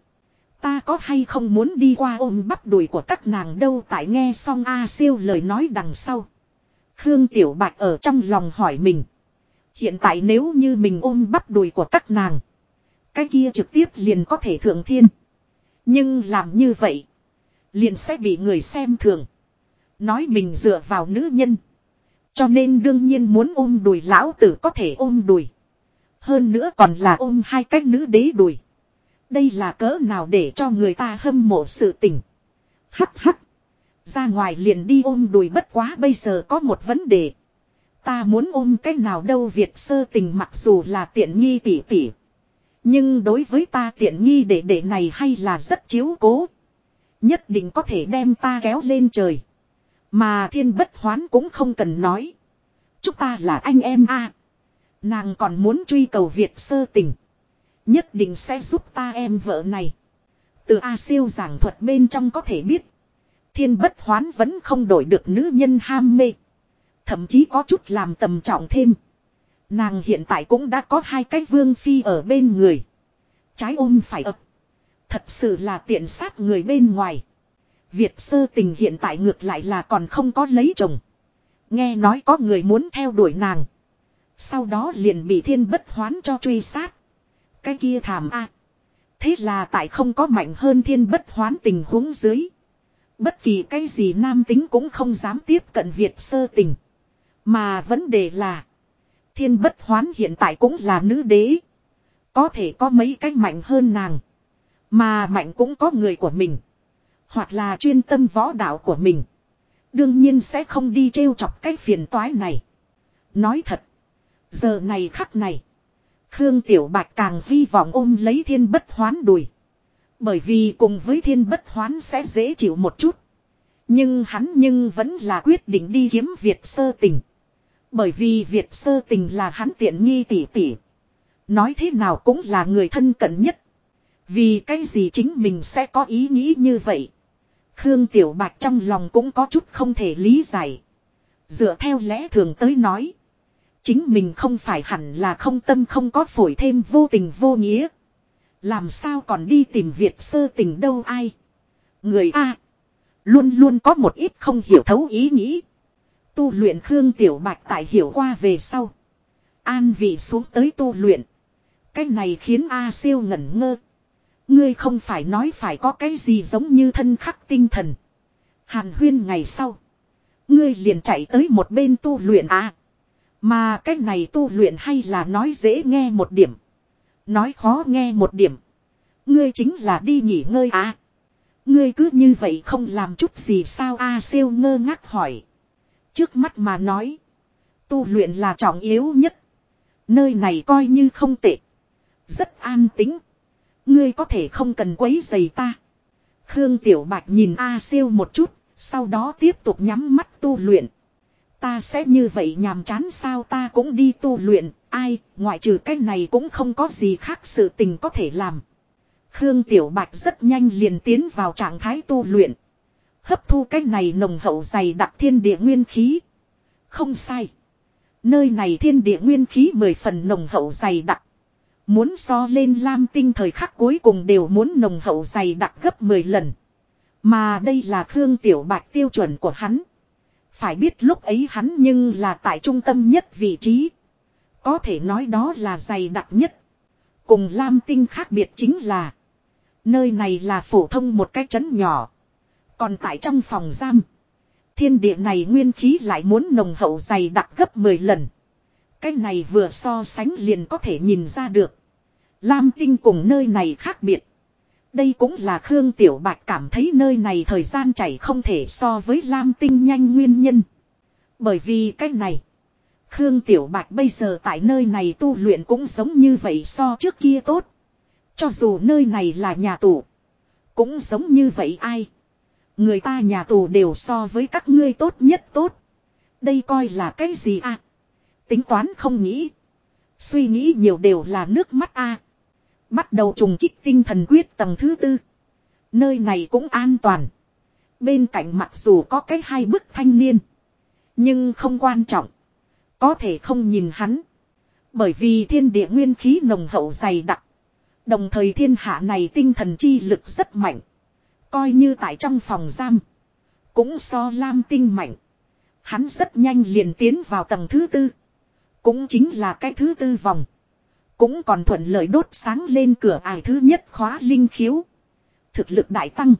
Ta có hay không muốn đi qua ôm bắp đùi của các nàng đâu tại nghe xong A siêu lời nói đằng sau. Khương Tiểu Bạch ở trong lòng hỏi mình. Hiện tại nếu như mình ôm bắp đùi của các nàng. Cái kia trực tiếp liền có thể thượng thiên. Nhưng làm như vậy. Liền sẽ bị người xem thường. Nói mình dựa vào nữ nhân. Cho nên đương nhiên muốn ôm đùi lão tử có thể ôm đùi. Hơn nữa còn là ôm hai cách nữ đế đùi. Đây là cỡ nào để cho người ta hâm mộ sự tình. Hắc hắc. Ra ngoài liền đi ôm đùi bất quá bây giờ có một vấn đề. Ta muốn ôm cái nào đâu Việt sơ tình mặc dù là tiện nghi tỉ tỉ. Nhưng đối với ta tiện nghi để để này hay là rất chiếu cố. Nhất định có thể đem ta kéo lên trời. Mà thiên bất hoán cũng không cần nói. Chúng ta là anh em a Nàng còn muốn truy cầu Việt sơ tình. Nhất định sẽ giúp ta em vợ này. Từ A siêu giảng thuật bên trong có thể biết. Thiên bất hoán vẫn không đổi được nữ nhân ham mê. Thậm chí có chút làm tầm trọng thêm. Nàng hiện tại cũng đã có hai cái vương phi ở bên người. Trái ôm phải ập. Thật sự là tiện sát người bên ngoài. Việt sơ tình hiện tại ngược lại là còn không có lấy chồng. Nghe nói có người muốn theo đuổi nàng. Sau đó liền bị thiên bất hoán cho truy sát. Cái kia thảm a. Thế là tại không có mạnh hơn thiên bất hoán tình huống dưới. Bất kỳ cái gì nam tính cũng không dám tiếp cận Việt sơ tình. Mà vấn đề là. Thiên bất hoán hiện tại cũng là nữ đế. Có thể có mấy cách mạnh hơn nàng. Mà mạnh cũng có người của mình. Hoặc là chuyên tâm võ đạo của mình. Đương nhiên sẽ không đi trêu chọc cái phiền toái này. Nói thật. Giờ này khắc này. Khương Tiểu Bạch càng hy vọng ôm lấy thiên bất hoán đùi. Bởi vì cùng với thiên bất hoán sẽ dễ chịu một chút. Nhưng hắn nhưng vẫn là quyết định đi kiếm Việt sơ tình. Bởi vì Việt sơ tình là hắn tiện nghi tỉ tỉ. Nói thế nào cũng là người thân cận nhất. Vì cái gì chính mình sẽ có ý nghĩ như vậy. Khương Tiểu Bạch trong lòng cũng có chút không thể lý giải. Dựa theo lẽ thường tới nói. Chính mình không phải hẳn là không tâm không có phổi thêm vô tình vô nghĩa. Làm sao còn đi tìm Việt sơ tình đâu ai. Người A. Luôn luôn có một ít không hiểu thấu ý nghĩ. Tu luyện Khương Tiểu Bạch tại hiểu qua về sau. An vị xuống tới tu luyện. Cái này khiến A siêu ngẩn ngơ. Ngươi không phải nói phải có cái gì giống như thân khắc tinh thần. Hàn huyên ngày sau. Ngươi liền chạy tới một bên tu luyện à. Mà cái này tu luyện hay là nói dễ nghe một điểm. Nói khó nghe một điểm. Ngươi chính là đi nghỉ ngơi à. Ngươi cứ như vậy không làm chút gì sao a à, siêu ngơ ngác hỏi. Trước mắt mà nói. Tu luyện là trọng yếu nhất. Nơi này coi như không tệ. Rất an tính. Ngươi có thể không cần quấy giày ta. Khương Tiểu Bạch nhìn A siêu một chút. Sau đó tiếp tục nhắm mắt tu luyện. Ta sẽ như vậy nhàm chán sao ta cũng đi tu luyện, ai, ngoại trừ cái này cũng không có gì khác sự tình có thể làm. Khương Tiểu Bạch rất nhanh liền tiến vào trạng thái tu luyện. Hấp thu cái này nồng hậu dày đặc thiên địa nguyên khí. Không sai. Nơi này thiên địa nguyên khí mười phần nồng hậu dày đặc. Muốn so lên lam tinh thời khắc cuối cùng đều muốn nồng hậu dày đặc gấp 10 lần. Mà đây là Khương Tiểu Bạch tiêu chuẩn của hắn. Phải biết lúc ấy hắn nhưng là tại trung tâm nhất vị trí. Có thể nói đó là dày đặc nhất. Cùng Lam Tinh khác biệt chính là. Nơi này là phổ thông một cái trấn nhỏ. Còn tại trong phòng giam. Thiên địa này nguyên khí lại muốn nồng hậu dày đặc gấp 10 lần. Cái này vừa so sánh liền có thể nhìn ra được. Lam Tinh cùng nơi này khác biệt. Đây cũng là Khương Tiểu Bạch cảm thấy nơi này thời gian chảy không thể so với Lam Tinh nhanh nguyên nhân. Bởi vì cách này. Khương Tiểu Bạch bây giờ tại nơi này tu luyện cũng giống như vậy so trước kia tốt. Cho dù nơi này là nhà tù. Cũng giống như vậy ai. Người ta nhà tù đều so với các ngươi tốt nhất tốt. Đây coi là cái gì à? Tính toán không nghĩ. Suy nghĩ nhiều đều là nước mắt a. Bắt đầu trùng kích tinh thần quyết tầng thứ tư. Nơi này cũng an toàn. Bên cạnh mặc dù có cái hai bức thanh niên. Nhưng không quan trọng. Có thể không nhìn hắn. Bởi vì thiên địa nguyên khí nồng hậu dày đặc. Đồng thời thiên hạ này tinh thần chi lực rất mạnh. Coi như tại trong phòng giam. Cũng so lam tinh mạnh. Hắn rất nhanh liền tiến vào tầng thứ tư. Cũng chính là cái thứ tư vòng. Cũng còn thuận lợi đốt sáng lên cửa ải thứ nhất khóa linh khiếu. Thực lực đại tăng.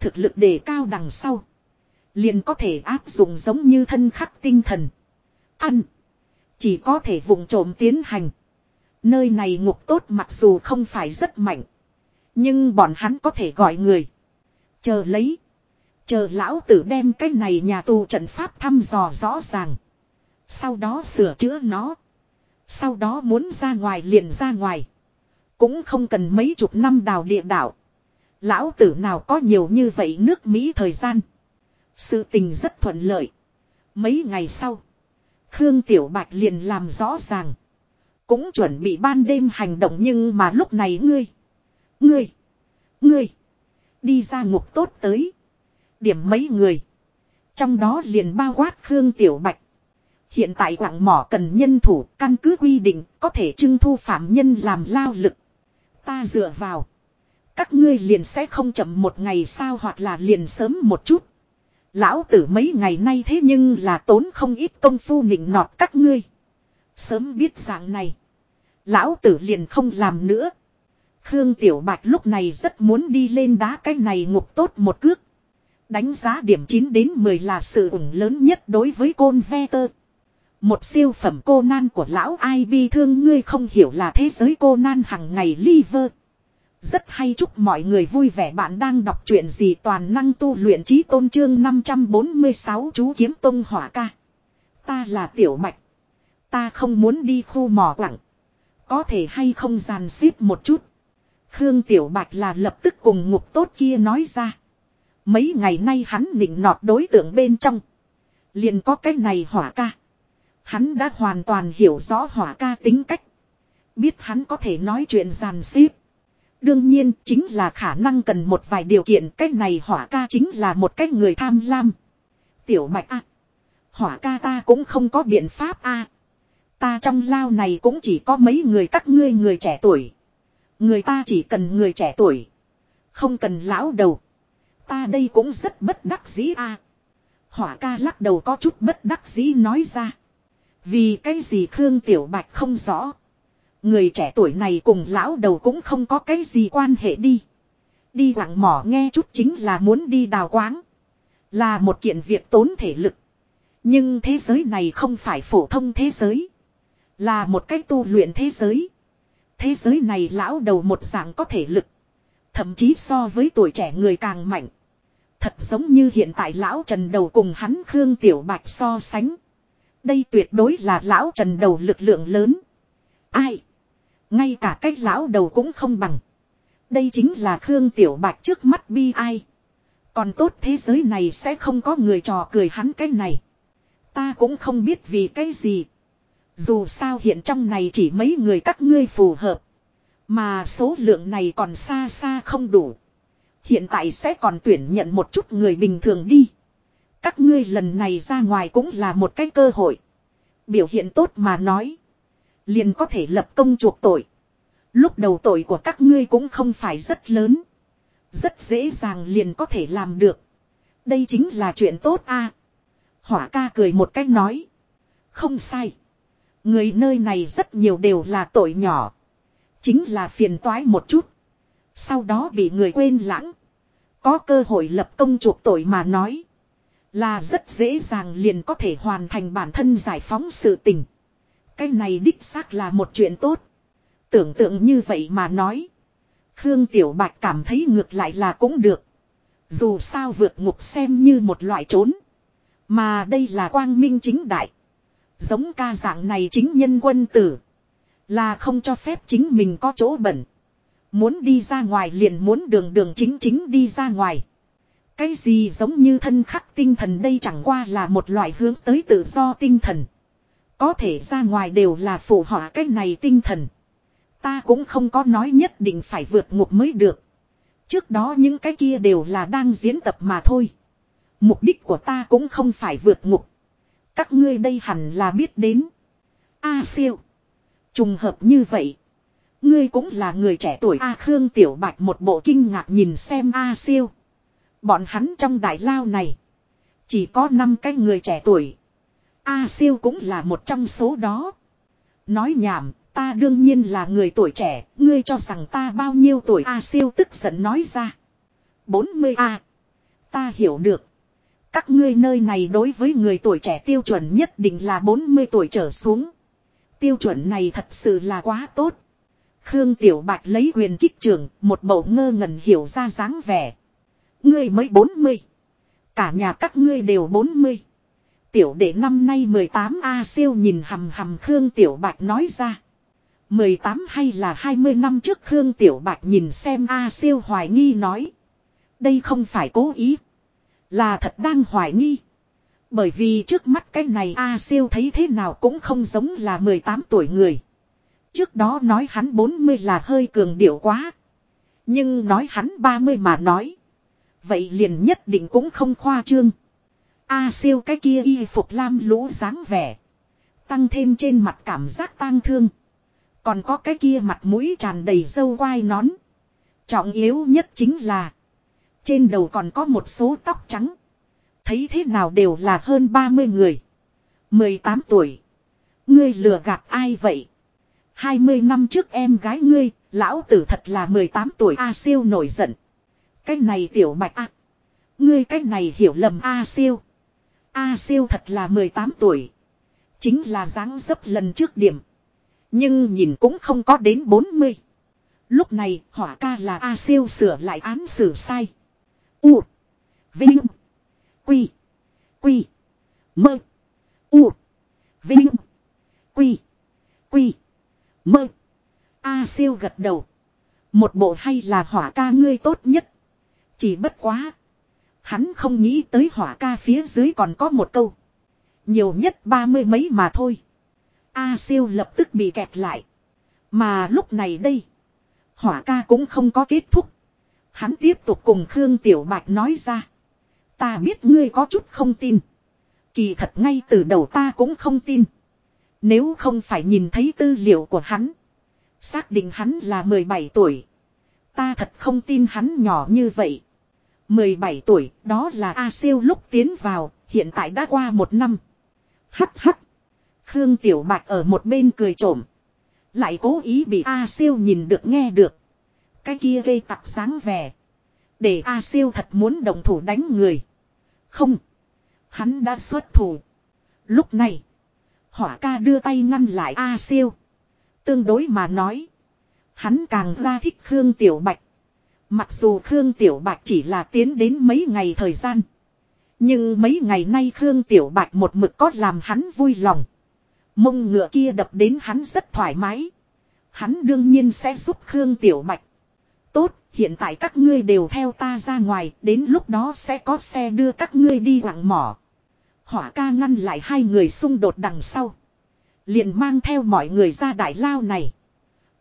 Thực lực đề cao đằng sau. Liền có thể áp dụng giống như thân khắc tinh thần. Ăn. Chỉ có thể vùng trộm tiến hành. Nơi này ngục tốt mặc dù không phải rất mạnh. Nhưng bọn hắn có thể gọi người. Chờ lấy. Chờ lão tử đem cái này nhà tù trận pháp thăm dò rõ ràng. Sau đó sửa chữa nó. Sau đó muốn ra ngoài liền ra ngoài. Cũng không cần mấy chục năm đào địa đạo. Lão tử nào có nhiều như vậy nước Mỹ thời gian. Sự tình rất thuận lợi. Mấy ngày sau. Khương Tiểu Bạch liền làm rõ ràng. Cũng chuẩn bị ban đêm hành động nhưng mà lúc này ngươi. Ngươi. Ngươi. Đi ra ngục tốt tới. Điểm mấy người. Trong đó liền bao quát Khương Tiểu Bạch. Hiện tại quảng mỏ cần nhân thủ, căn cứ quy định, có thể trưng thu phạm nhân làm lao lực. Ta dựa vào. Các ngươi liền sẽ không chậm một ngày sao hoặc là liền sớm một chút. Lão tử mấy ngày nay thế nhưng là tốn không ít công phu nịnh nọt các ngươi. Sớm biết dạng này. Lão tử liền không làm nữa. Khương Tiểu Bạch lúc này rất muốn đi lên đá cái này ngục tốt một cước. Đánh giá điểm 9 đến 10 là sự ủng lớn nhất đối với côn ve tơ. Một siêu phẩm cô nan của lão ai bi thương ngươi không hiểu là thế giới cô nan hằng ngày liver. Rất hay chúc mọi người vui vẻ bạn đang đọc truyện gì toàn năng tu luyện trí tôn trương 546 chú kiếm tông hỏa ca. Ta là tiểu mạch. Ta không muốn đi khu mỏ quặng. Có thể hay không giàn xếp một chút. Khương Tiểu Bạch là lập tức cùng ngục tốt kia nói ra. Mấy ngày nay hắn nịnh nọt đối tượng bên trong. Liền có cái này hỏa ca. Hắn đã hoàn toàn hiểu rõ hỏa ca tính cách. Biết hắn có thể nói chuyện giàn xếp. Đương nhiên, chính là khả năng cần một vài điều kiện. cách này hỏa ca chính là một cách người tham lam. Tiểu mạch a Hỏa ca ta cũng không có biện pháp a Ta trong lao này cũng chỉ có mấy người các ngươi người trẻ tuổi. Người ta chỉ cần người trẻ tuổi. Không cần lão đầu. Ta đây cũng rất bất đắc dĩ a Hỏa ca lắc đầu có chút bất đắc dĩ nói ra. Vì cái gì Khương Tiểu Bạch không rõ. Người trẻ tuổi này cùng lão đầu cũng không có cái gì quan hệ đi. Đi lặng mỏ nghe chút chính là muốn đi đào quáng. Là một kiện việc tốn thể lực. Nhưng thế giới này không phải phổ thông thế giới. Là một cách tu luyện thế giới. Thế giới này lão đầu một dạng có thể lực. Thậm chí so với tuổi trẻ người càng mạnh. Thật giống như hiện tại lão Trần Đầu cùng hắn Khương Tiểu Bạch so sánh. Đây tuyệt đối là lão Trần Đầu lực lượng lớn. Ai? Ngay cả cái lão đầu cũng không bằng. Đây chính là Khương Tiểu Bạch trước mắt bi ai. Còn tốt thế giới này sẽ không có người trò cười hắn cái này. Ta cũng không biết vì cái gì. Dù sao hiện trong này chỉ mấy người các ngươi phù hợp. Mà số lượng này còn xa xa không đủ. Hiện tại sẽ còn tuyển nhận một chút người bình thường đi. Các ngươi lần này ra ngoài cũng là một cái cơ hội. Biểu hiện tốt mà nói. Liền có thể lập công chuộc tội. Lúc đầu tội của các ngươi cũng không phải rất lớn. Rất dễ dàng liền có thể làm được. Đây chính là chuyện tốt a. Hỏa ca cười một cách nói. Không sai. Người nơi này rất nhiều đều là tội nhỏ. Chính là phiền toái một chút. Sau đó bị người quên lãng. Có cơ hội lập công chuộc tội mà nói. Là rất dễ dàng liền có thể hoàn thành bản thân giải phóng sự tình. Cái này đích xác là một chuyện tốt. Tưởng tượng như vậy mà nói. Khương Tiểu Bạch cảm thấy ngược lại là cũng được. Dù sao vượt ngục xem như một loại trốn. Mà đây là quang minh chính đại. Giống ca dạng này chính nhân quân tử. Là không cho phép chính mình có chỗ bẩn. Muốn đi ra ngoài liền muốn đường đường chính chính đi ra ngoài. Cái gì giống như thân khắc tinh thần đây chẳng qua là một loại hướng tới tự do tinh thần. Có thể ra ngoài đều là phù họa cái này tinh thần. Ta cũng không có nói nhất định phải vượt ngục mới được. Trước đó những cái kia đều là đang diễn tập mà thôi. Mục đích của ta cũng không phải vượt ngục. Các ngươi đây hẳn là biết đến. A siêu. Trùng hợp như vậy. Ngươi cũng là người trẻ tuổi A Khương Tiểu Bạch một bộ kinh ngạc nhìn xem A siêu. Bọn hắn trong đại lao này. Chỉ có 5 cái người trẻ tuổi. A siêu cũng là một trong số đó. Nói nhảm, ta đương nhiên là người tuổi trẻ, ngươi cho rằng ta bao nhiêu tuổi A siêu tức giận nói ra. 40 A. Ta hiểu được. Các ngươi nơi này đối với người tuổi trẻ tiêu chuẩn nhất định là 40 tuổi trở xuống. Tiêu chuẩn này thật sự là quá tốt. Khương Tiểu Bạch lấy quyền kích trưởng, một bầu ngơ ngẩn hiểu ra dáng vẻ. Ngươi mới 40. Cả nhà các ngươi đều 40. Tiểu đệ năm nay 18 A siêu nhìn hầm hầm Khương Tiểu Bạch nói ra. 18 hay là 20 năm trước Khương Tiểu Bạch nhìn xem A siêu hoài nghi nói. Đây không phải cố ý. Là thật đang hoài nghi. Bởi vì trước mắt cái này A siêu thấy thế nào cũng không giống là 18 tuổi người. Trước đó nói hắn 40 là hơi cường điệu quá. Nhưng nói hắn 30 mà nói. Vậy liền nhất định cũng không khoa trương. A siêu cái kia y phục lam lũ dáng vẻ. Tăng thêm trên mặt cảm giác tang thương. Còn có cái kia mặt mũi tràn đầy dâu quai nón. Trọng yếu nhất chính là. Trên đầu còn có một số tóc trắng. Thấy thế nào đều là hơn 30 người. 18 tuổi. Ngươi lừa gạt ai vậy? 20 năm trước em gái ngươi, lão tử thật là 18 tuổi A siêu nổi giận. Cái này tiểu bạch A. Ngươi cái này hiểu lầm A siêu. A siêu thật là 18 tuổi. Chính là dáng dấp lần trước điểm. Nhưng nhìn cũng không có đến 40. Lúc này, hỏa ca là A siêu sửa lại án xử sai. U. Vinh. Quy. Quy. Mơ. U. Vinh. Quy. Quy. Mơ. A siêu gật đầu. Một bộ hay là hỏa ca ngươi tốt nhất. Chỉ bất quá. Hắn không nghĩ tới hỏa ca phía dưới còn có một câu. Nhiều nhất ba mươi mấy mà thôi. A siêu lập tức bị kẹt lại. Mà lúc này đây. Hỏa ca cũng không có kết thúc. Hắn tiếp tục cùng Khương Tiểu Bạch nói ra. Ta biết ngươi có chút không tin. Kỳ thật ngay từ đầu ta cũng không tin. Nếu không phải nhìn thấy tư liệu của hắn. Xác định hắn là 17 tuổi. Ta thật không tin hắn nhỏ như vậy. 17 tuổi, đó là A siêu lúc tiến vào, hiện tại đã qua một năm. Hắc hắc. Khương Tiểu Bạch ở một bên cười trộm. Lại cố ý bị A siêu nhìn được nghe được. Cái kia gây tặc sáng vẻ. Để A siêu thật muốn đồng thủ đánh người. Không. Hắn đã xuất thủ. Lúc này. Hỏa ca đưa tay ngăn lại A siêu. Tương đối mà nói. Hắn càng ra thích Khương Tiểu Bạch. Mặc dù Khương Tiểu Bạch chỉ là tiến đến mấy ngày thời gian. Nhưng mấy ngày nay Khương Tiểu Bạch một mực có làm hắn vui lòng. Mông ngựa kia đập đến hắn rất thoải mái. Hắn đương nhiên sẽ giúp Khương Tiểu Bạch. Tốt, hiện tại các ngươi đều theo ta ra ngoài, đến lúc đó sẽ có xe đưa các ngươi đi quặng mỏ. Hỏa ca ngăn lại hai người xung đột đằng sau. Liền mang theo mọi người ra đại lao này.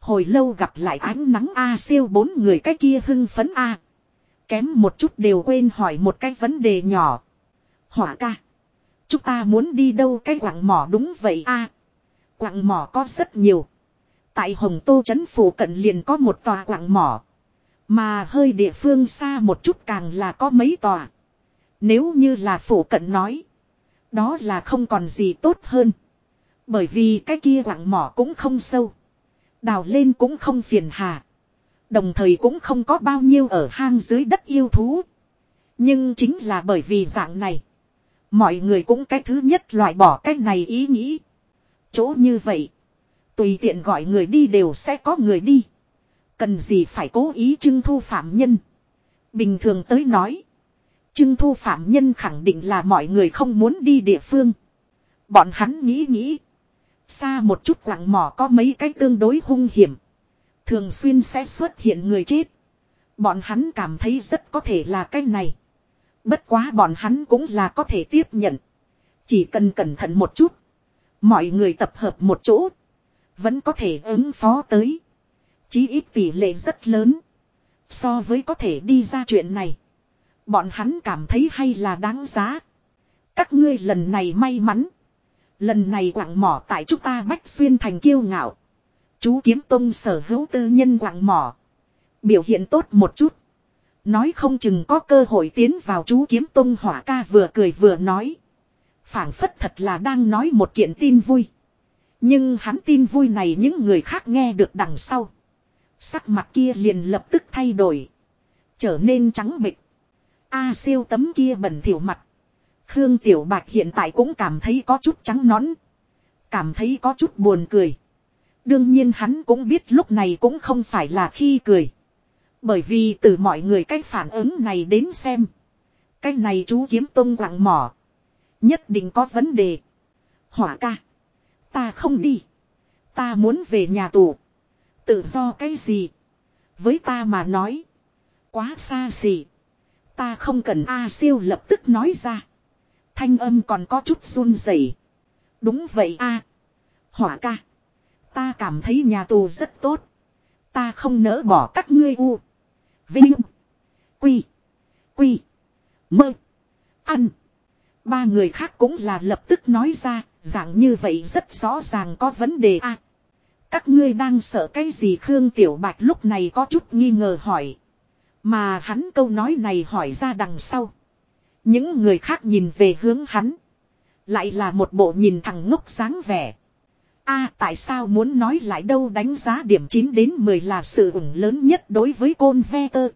Hồi lâu gặp lại ánh nắng A siêu bốn người cái kia hưng phấn A. Kém một chút đều quên hỏi một cái vấn đề nhỏ. Hỏa ca. Chúng ta muốn đi đâu cái quặng mỏ đúng vậy A. Quặng mỏ có rất nhiều. Tại Hồng Tô Trấn Phủ Cận liền có một tòa quặng mỏ. Mà hơi địa phương xa một chút càng là có mấy tòa. Nếu như là Phủ Cận nói. Đó là không còn gì tốt hơn. Bởi vì cái kia quặng mỏ cũng không sâu. Đào lên cũng không phiền hà. Đồng thời cũng không có bao nhiêu ở hang dưới đất yêu thú. Nhưng chính là bởi vì dạng này. Mọi người cũng cái thứ nhất loại bỏ cái này ý nghĩ. Chỗ như vậy. Tùy tiện gọi người đi đều sẽ có người đi. Cần gì phải cố ý trưng thu phạm nhân. Bình thường tới nói. Trưng thu phạm nhân khẳng định là mọi người không muốn đi địa phương. Bọn hắn nghĩ nghĩ. Xa một chút quặng mỏ có mấy cái tương đối hung hiểm. Thường xuyên sẽ xuất hiện người chết. Bọn hắn cảm thấy rất có thể là cái này. Bất quá bọn hắn cũng là có thể tiếp nhận. Chỉ cần cẩn thận một chút. Mọi người tập hợp một chỗ. Vẫn có thể ứng phó tới. Chí ít tỷ lệ rất lớn. So với có thể đi ra chuyện này. Bọn hắn cảm thấy hay là đáng giá. Các ngươi lần này may mắn. Lần này quạng mỏ tại chúng ta Bách Xuyên thành kiêu ngạo. Chú kiếm tông sở hữu tư nhân quạng mỏ. Biểu hiện tốt một chút. Nói không chừng có cơ hội tiến vào chú kiếm tông hỏa ca vừa cười vừa nói. phảng phất thật là đang nói một kiện tin vui. Nhưng hắn tin vui này những người khác nghe được đằng sau. Sắc mặt kia liền lập tức thay đổi. Trở nên trắng bịch. A siêu tấm kia bẩn thỉu mặt. Khương Tiểu Bạch hiện tại cũng cảm thấy có chút trắng nón, Cảm thấy có chút buồn cười. Đương nhiên hắn cũng biết lúc này cũng không phải là khi cười. Bởi vì từ mọi người cách phản ứng này đến xem. Cái này chú kiếm tông quặng mỏ. Nhất định có vấn đề. Hỏa ca. Ta không đi. Ta muốn về nhà tù. Tự do cái gì? Với ta mà nói. Quá xa xỉ. Ta không cần A siêu lập tức nói ra. Thanh âm còn có chút run rẩy. Đúng vậy a Hỏa ca. Ta cảm thấy nhà tù rất tốt. Ta không nỡ bỏ các ngươi u. Vinh. Quy. Quy. Mơ. Ăn. Ba người khác cũng là lập tức nói ra. Dạng như vậy rất rõ ràng có vấn đề a Các ngươi đang sợ cái gì Khương Tiểu Bạch lúc này có chút nghi ngờ hỏi. Mà hắn câu nói này hỏi ra đằng sau. Những người khác nhìn về hướng hắn. Lại là một bộ nhìn thằng ngốc sáng vẻ. a, tại sao muốn nói lại đâu đánh giá điểm 9 đến 10 là sự ủng lớn nhất đối với côn ve tơ.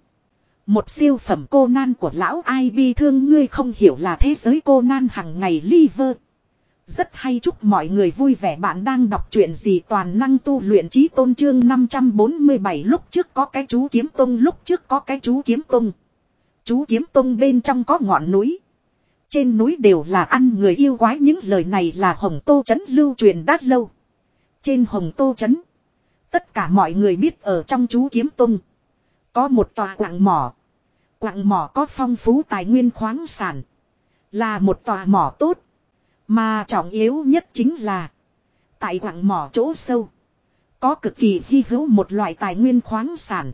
Một siêu phẩm cô nan của lão ai bi thương ngươi không hiểu là thế giới cô nan hằng ngày liver. Rất hay chúc mọi người vui vẻ bạn đang đọc chuyện gì toàn năng tu luyện trí tôn trương 547 lúc trước có cái chú kiếm tông, lúc trước có cái chú kiếm tông. Chú kiếm tông bên trong có ngọn núi. Trên núi đều là ăn người yêu quái, những lời này là hồng tô chấn lưu truyền đát lâu. Trên hồng tô chấn. Tất cả mọi người biết ở trong chú kiếm tông. Có một tòa quặng mỏ. Quặng mỏ có phong phú tài nguyên khoáng sản. Là một tòa mỏ tốt. Mà trọng yếu nhất chính là. Tại quặng mỏ chỗ sâu. Có cực kỳ hy hữu một loại tài nguyên khoáng sản.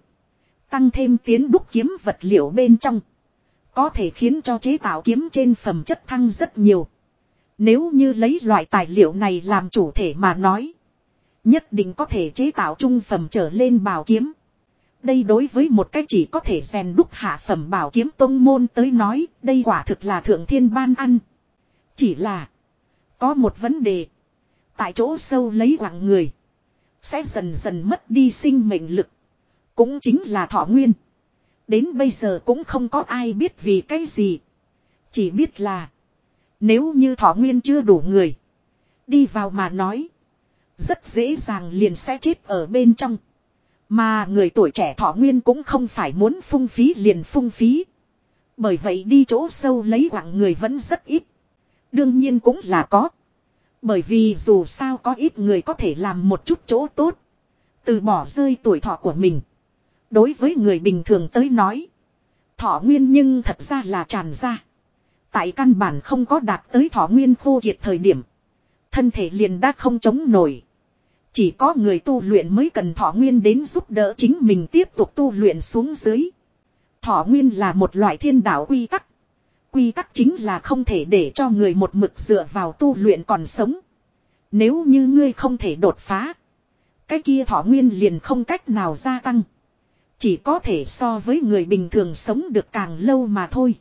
Tăng thêm tiến đúc kiếm vật liệu bên trong. Có thể khiến cho chế tạo kiếm trên phẩm chất thăng rất nhiều. Nếu như lấy loại tài liệu này làm chủ thể mà nói. Nhất định có thể chế tạo trung phẩm trở lên bảo kiếm. Đây đối với một cách chỉ có thể rèn đúc hạ phẩm bảo kiếm tông môn tới nói, đây quả thực là thượng thiên ban ăn. Chỉ là, có một vấn đề. Tại chỗ sâu lấy quặng người, sẽ dần dần mất đi sinh mệnh lực. Cũng chính là thọ nguyên. Đến bây giờ cũng không có ai biết vì cái gì. Chỉ biết là. Nếu như thọ nguyên chưa đủ người. Đi vào mà nói. Rất dễ dàng liền sẽ chết ở bên trong. Mà người tuổi trẻ thọ nguyên cũng không phải muốn phung phí liền phung phí. Bởi vậy đi chỗ sâu lấy quặng người vẫn rất ít. Đương nhiên cũng là có. Bởi vì dù sao có ít người có thể làm một chút chỗ tốt. Từ bỏ rơi tuổi thọ của mình. Đối với người bình thường tới nói. Thọ nguyên nhưng thật ra là tràn ra. Tại căn bản không có đạt tới thọ nguyên khô kiệt thời điểm. Thân thể liền đã không chống nổi. Chỉ có người tu luyện mới cần thọ nguyên đến giúp đỡ chính mình tiếp tục tu luyện xuống dưới. Thọ nguyên là một loại thiên đạo quy tắc. Quy tắc chính là không thể để cho người một mực dựa vào tu luyện còn sống. Nếu như ngươi không thể đột phá. Cái kia thọ nguyên liền không cách nào gia tăng. Chỉ có thể so với người bình thường sống được càng lâu mà thôi.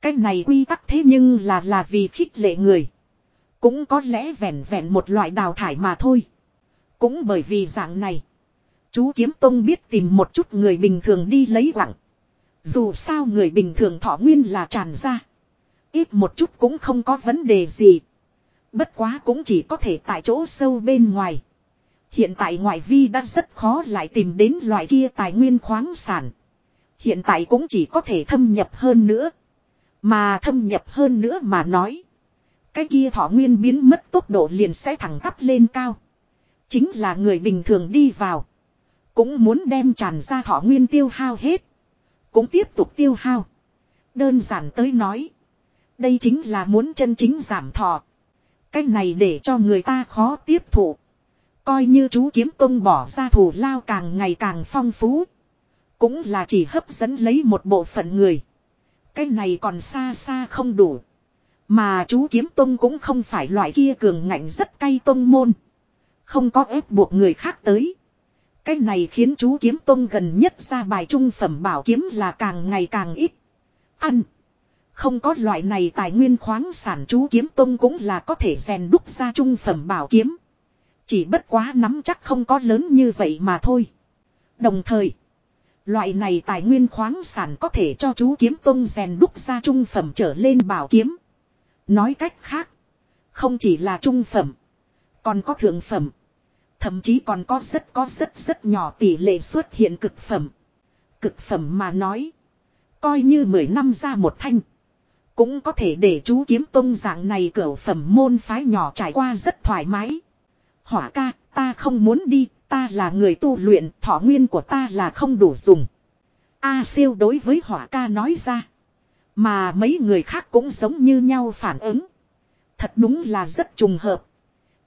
Cái này quy tắc thế nhưng là là vì khích lệ người. Cũng có lẽ vẹn vẹn một loại đào thải mà thôi. Cũng bởi vì dạng này. Chú Kiếm Tông biết tìm một chút người bình thường đi lấy lặng. Dù sao người bình thường thọ nguyên là tràn ra. Ít một chút cũng không có vấn đề gì. Bất quá cũng chỉ có thể tại chỗ sâu bên ngoài. Hiện tại ngoại vi đã rất khó lại tìm đến loại kia tài nguyên khoáng sản. Hiện tại cũng chỉ có thể thâm nhập hơn nữa. Mà thâm nhập hơn nữa mà nói. Cái kia thọ nguyên biến mất tốc độ liền sẽ thẳng tắp lên cao. Chính là người bình thường đi vào. Cũng muốn đem tràn ra thọ nguyên tiêu hao hết. Cũng tiếp tục tiêu hao. Đơn giản tới nói. Đây chính là muốn chân chính giảm thọ. Cái này để cho người ta khó tiếp thụ. Coi như chú kiếm tông bỏ ra thủ lao càng ngày càng phong phú. Cũng là chỉ hấp dẫn lấy một bộ phận người. Cái này còn xa xa không đủ. Mà chú kiếm tông cũng không phải loại kia cường ngạnh rất cay tông môn. Không có ép buộc người khác tới. Cái này khiến chú kiếm tông gần nhất ra bài trung phẩm bảo kiếm là càng ngày càng ít. Ăn. Không có loại này tài nguyên khoáng sản chú kiếm tông cũng là có thể rèn đúc ra trung phẩm bảo kiếm. Chỉ bất quá nắm chắc không có lớn như vậy mà thôi. Đồng thời. Loại này tài nguyên khoáng sản có thể cho chú kiếm tông rèn đúc ra trung phẩm trở lên bảo kiếm. Nói cách khác. Không chỉ là trung phẩm. Còn có thượng phẩm. Thậm chí còn có rất có rất rất nhỏ tỷ lệ xuất hiện cực phẩm. Cực phẩm mà nói. Coi như 10 năm ra một thanh. Cũng có thể để chú kiếm tông dạng này cửa phẩm môn phái nhỏ trải qua rất thoải mái. Hỏa ca, ta không muốn đi, ta là người tu luyện, thọ nguyên của ta là không đủ dùng. A siêu đối với hỏa ca nói ra. Mà mấy người khác cũng giống như nhau phản ứng. Thật đúng là rất trùng hợp.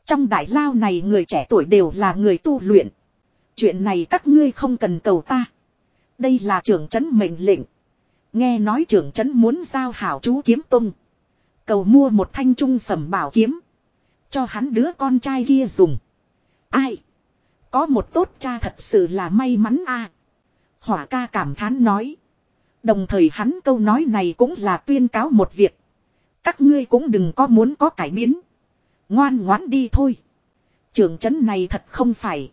Trong đại lao này người trẻ tuổi đều là người tu luyện. Chuyện này các ngươi không cần cầu ta. Đây là trưởng trấn mệnh lệnh. Nghe nói trưởng trấn muốn giao hảo chú kiếm tung. Cầu mua một thanh trung phẩm bảo kiếm. Cho hắn đứa con trai kia dùng. Ai? Có một tốt cha thật sự là may mắn a. Hỏa ca cảm thán nói. Đồng thời hắn câu nói này cũng là tuyên cáo một việc. Các ngươi cũng đừng có muốn có cải biến. Ngoan ngoãn đi thôi. Trường trấn này thật không phải.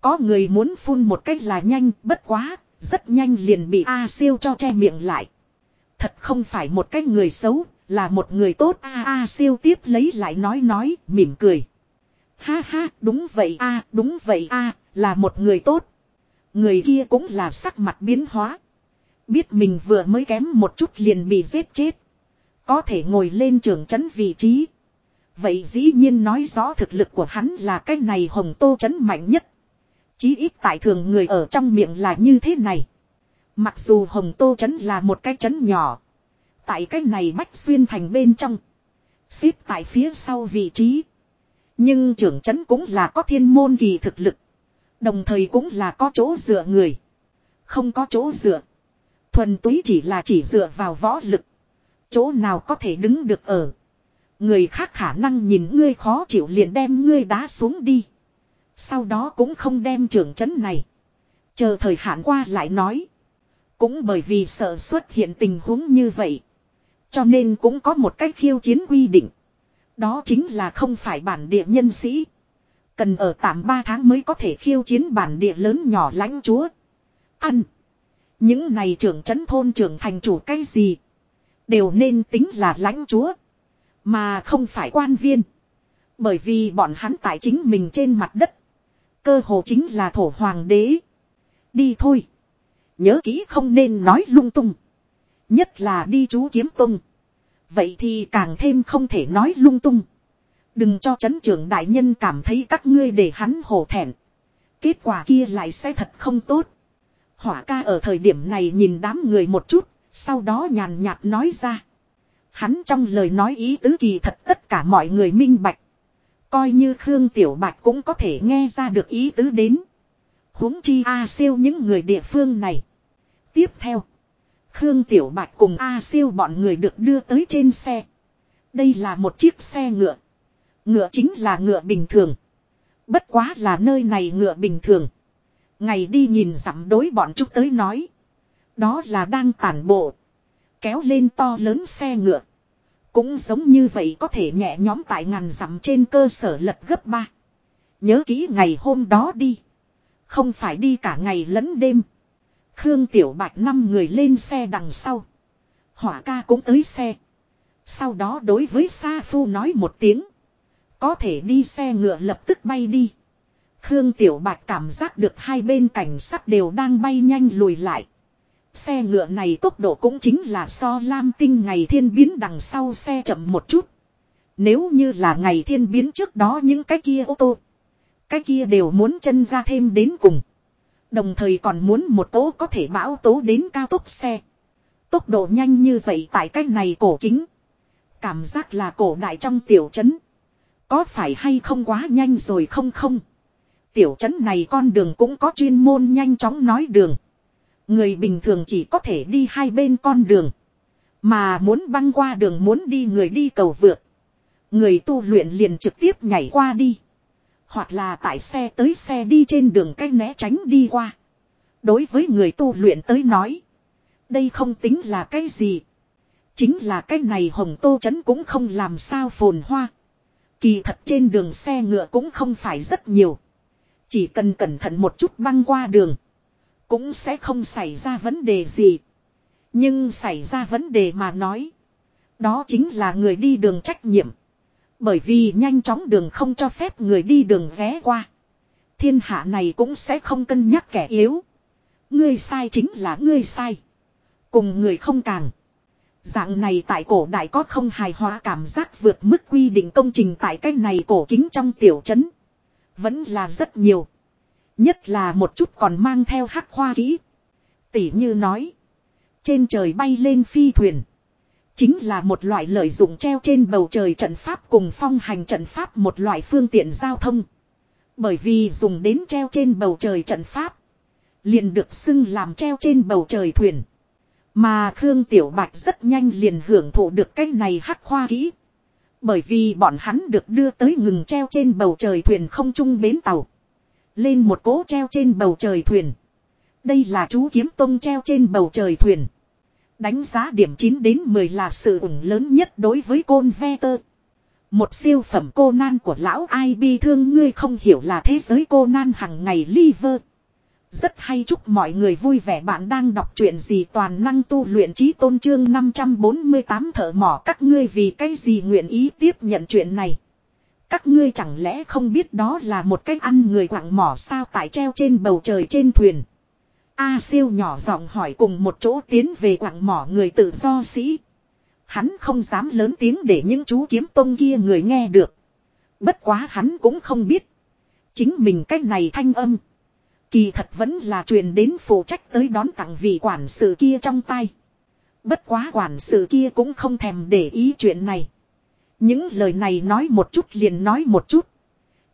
Có người muốn phun một cách là nhanh, bất quá, rất nhanh liền bị A siêu cho che miệng lại. Thật không phải một cái người xấu, là một người tốt A A siêu tiếp lấy lại nói nói, mỉm cười. Ha ha, đúng vậy A, đúng vậy A, là một người tốt. Người kia cũng là sắc mặt biến hóa. Biết mình vừa mới kém một chút liền bị giết chết. Có thể ngồi lên trường trấn vị trí. Vậy dĩ nhiên nói rõ thực lực của hắn là cái này hồng tô trấn mạnh nhất. Chí ít tại thường người ở trong miệng là như thế này. Mặc dù hồng tô trấn là một cái trấn nhỏ. Tại cái này bách xuyên thành bên trong. Xếp tại phía sau vị trí. Nhưng trưởng trấn cũng là có thiên môn kỳ thực lực. Đồng thời cũng là có chỗ dựa người. Không có chỗ dựa. Thuần túy chỉ là chỉ dựa vào võ lực. Chỗ nào có thể đứng được ở. Người khác khả năng nhìn ngươi khó chịu liền đem ngươi đá xuống đi. Sau đó cũng không đem trưởng trấn này. Chờ thời hạn qua lại nói. Cũng bởi vì sợ xuất hiện tình huống như vậy. Cho nên cũng có một cách khiêu chiến quy định. Đó chính là không phải bản địa nhân sĩ. Cần ở tạm 3 tháng mới có thể khiêu chiến bản địa lớn nhỏ lãnh chúa. Ăn. Những này trưởng trấn thôn trưởng thành chủ cái gì. Đều nên tính là lãnh chúa. Mà không phải quan viên. Bởi vì bọn hắn tại chính mình trên mặt đất. Cơ hồ chính là thổ hoàng đế. Đi thôi. Nhớ kỹ không nên nói lung tung. Nhất là đi chú kiếm tung. Vậy thì càng thêm không thể nói lung tung. Đừng cho chấn trưởng đại nhân cảm thấy các ngươi để hắn hổ thẹn. Kết quả kia lại sẽ thật không tốt. Hỏa ca ở thời điểm này nhìn đám người một chút, sau đó nhàn nhạt nói ra. Hắn trong lời nói ý tứ kỳ thật tất cả mọi người minh bạch. Coi như Khương Tiểu Bạch cũng có thể nghe ra được ý tứ đến. huống chi A siêu những người địa phương này. Tiếp theo. Khương Tiểu Bạch cùng A siêu bọn người được đưa tới trên xe. Đây là một chiếc xe ngựa. Ngựa chính là ngựa bình thường. Bất quá là nơi này ngựa bình thường. Ngày đi nhìn dặm đối bọn chúng tới nói. Đó là đang tản bộ. Kéo lên to lớn xe ngựa. Cũng giống như vậy có thể nhẹ nhóm tại ngàn dặm trên cơ sở lật gấp ba. Nhớ kỹ ngày hôm đó đi. Không phải đi cả ngày lẫn đêm. Khương Tiểu Bạch năm người lên xe đằng sau. Hỏa ca cũng tới xe. Sau đó đối với Sa Phu nói một tiếng. Có thể đi xe ngựa lập tức bay đi. Khương Tiểu Bạch cảm giác được hai bên cảnh sắc đều đang bay nhanh lùi lại. Xe ngựa này tốc độ cũng chính là so lam tinh ngày thiên biến đằng sau xe chậm một chút. Nếu như là ngày thiên biến trước đó những cái kia ô tô. Cái kia đều muốn chân ra thêm đến cùng. Đồng thời còn muốn một tố có thể bão tố đến cao tốc xe. Tốc độ nhanh như vậy tại cách này cổ kính. Cảm giác là cổ đại trong tiểu trấn. Có phải hay không quá nhanh rồi không không. Tiểu trấn này con đường cũng có chuyên môn nhanh chóng nói đường. Người bình thường chỉ có thể đi hai bên con đường. Mà muốn băng qua đường muốn đi người đi cầu vượt. Người tu luyện liền trực tiếp nhảy qua đi. Hoặc là tại xe tới xe đi trên đường cách né tránh đi qua. Đối với người tu luyện tới nói. Đây không tính là cái gì. Chính là cái này hồng tô chấn cũng không làm sao phồn hoa. Kỳ thật trên đường xe ngựa cũng không phải rất nhiều. Chỉ cần cẩn thận một chút băng qua đường. Cũng sẽ không xảy ra vấn đề gì. Nhưng xảy ra vấn đề mà nói. Đó chính là người đi đường trách nhiệm. Bởi vì nhanh chóng đường không cho phép người đi đường ghé qua. Thiên hạ này cũng sẽ không cân nhắc kẻ yếu. Ngươi sai chính là ngươi sai. Cùng người không càng. Dạng này tại cổ đại có không hài hòa cảm giác vượt mức quy định công trình tại cái này cổ kính trong tiểu trấn. Vẫn là rất nhiều. Nhất là một chút còn mang theo hắc khoa kỹ. Tỷ như nói. Trên trời bay lên phi thuyền. Chính là một loại lợi dụng treo trên bầu trời trận pháp cùng phong hành trận pháp một loại phương tiện giao thông. Bởi vì dùng đến treo trên bầu trời trận pháp. Liền được xưng làm treo trên bầu trời thuyền. Mà Khương Tiểu Bạch rất nhanh liền hưởng thụ được cái này hắc khoa kỹ. Bởi vì bọn hắn được đưa tới ngừng treo trên bầu trời thuyền không trung bến tàu. Lên một cố treo trên bầu trời thuyền. Đây là chú kiếm tông treo trên bầu trời thuyền. Đánh giá điểm 9 đến 10 là sự ủng lớn nhất đối với côn ve tơ. Một siêu phẩm cô nan của lão ai bi thương ngươi không hiểu là thế giới cô nan hằng ngày liver. Rất hay chúc mọi người vui vẻ bạn đang đọc chuyện gì toàn năng tu luyện trí tôn trương 548 thở mỏ các ngươi vì cái gì nguyện ý tiếp nhận chuyện này. Các ngươi chẳng lẽ không biết đó là một cách ăn người quặng mỏ sao tại treo trên bầu trời trên thuyền. A siêu nhỏ giọng hỏi cùng một chỗ tiến về quặng mỏ người tự do sĩ. Hắn không dám lớn tiếng để những chú kiếm tông kia người nghe được. Bất quá hắn cũng không biết. Chính mình cách này thanh âm. Kỳ thật vẫn là truyền đến phụ trách tới đón tặng vị quản sự kia trong tay. Bất quá quản sự kia cũng không thèm để ý chuyện này. Những lời này nói một chút liền nói một chút.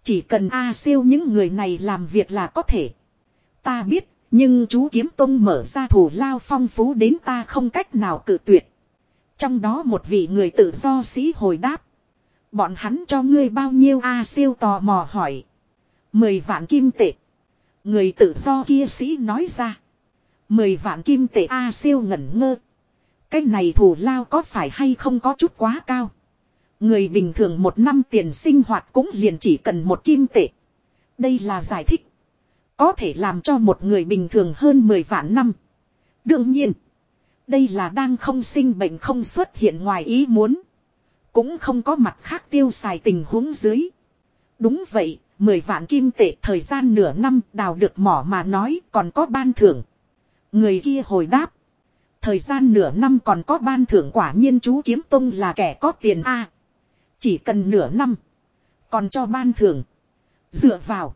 Chỉ cần A siêu những người này làm việc là có thể. Ta biết, nhưng chú Kiếm Tông mở ra thủ lao phong phú đến ta không cách nào cự tuyệt. Trong đó một vị người tự do sĩ hồi đáp. Bọn hắn cho ngươi bao nhiêu A siêu tò mò hỏi. Mười vạn kim tệ. Người tự do kia sĩ nói ra. Mười vạn kim tệ A siêu ngẩn ngơ. Cái này thủ lao có phải hay không có chút quá cao. Người bình thường một năm tiền sinh hoạt cũng liền chỉ cần một kim tệ. Đây là giải thích. Có thể làm cho một người bình thường hơn 10 vạn năm. Đương nhiên. Đây là đang không sinh bệnh không xuất hiện ngoài ý muốn. Cũng không có mặt khác tiêu xài tình huống dưới. Đúng vậy, 10 vạn kim tệ thời gian nửa năm đào được mỏ mà nói còn có ban thưởng. Người kia hồi đáp. Thời gian nửa năm còn có ban thưởng quả nhiên chú kiếm tông là kẻ có tiền A. chỉ cần nửa năm. Còn cho ban thưởng. Dựa vào.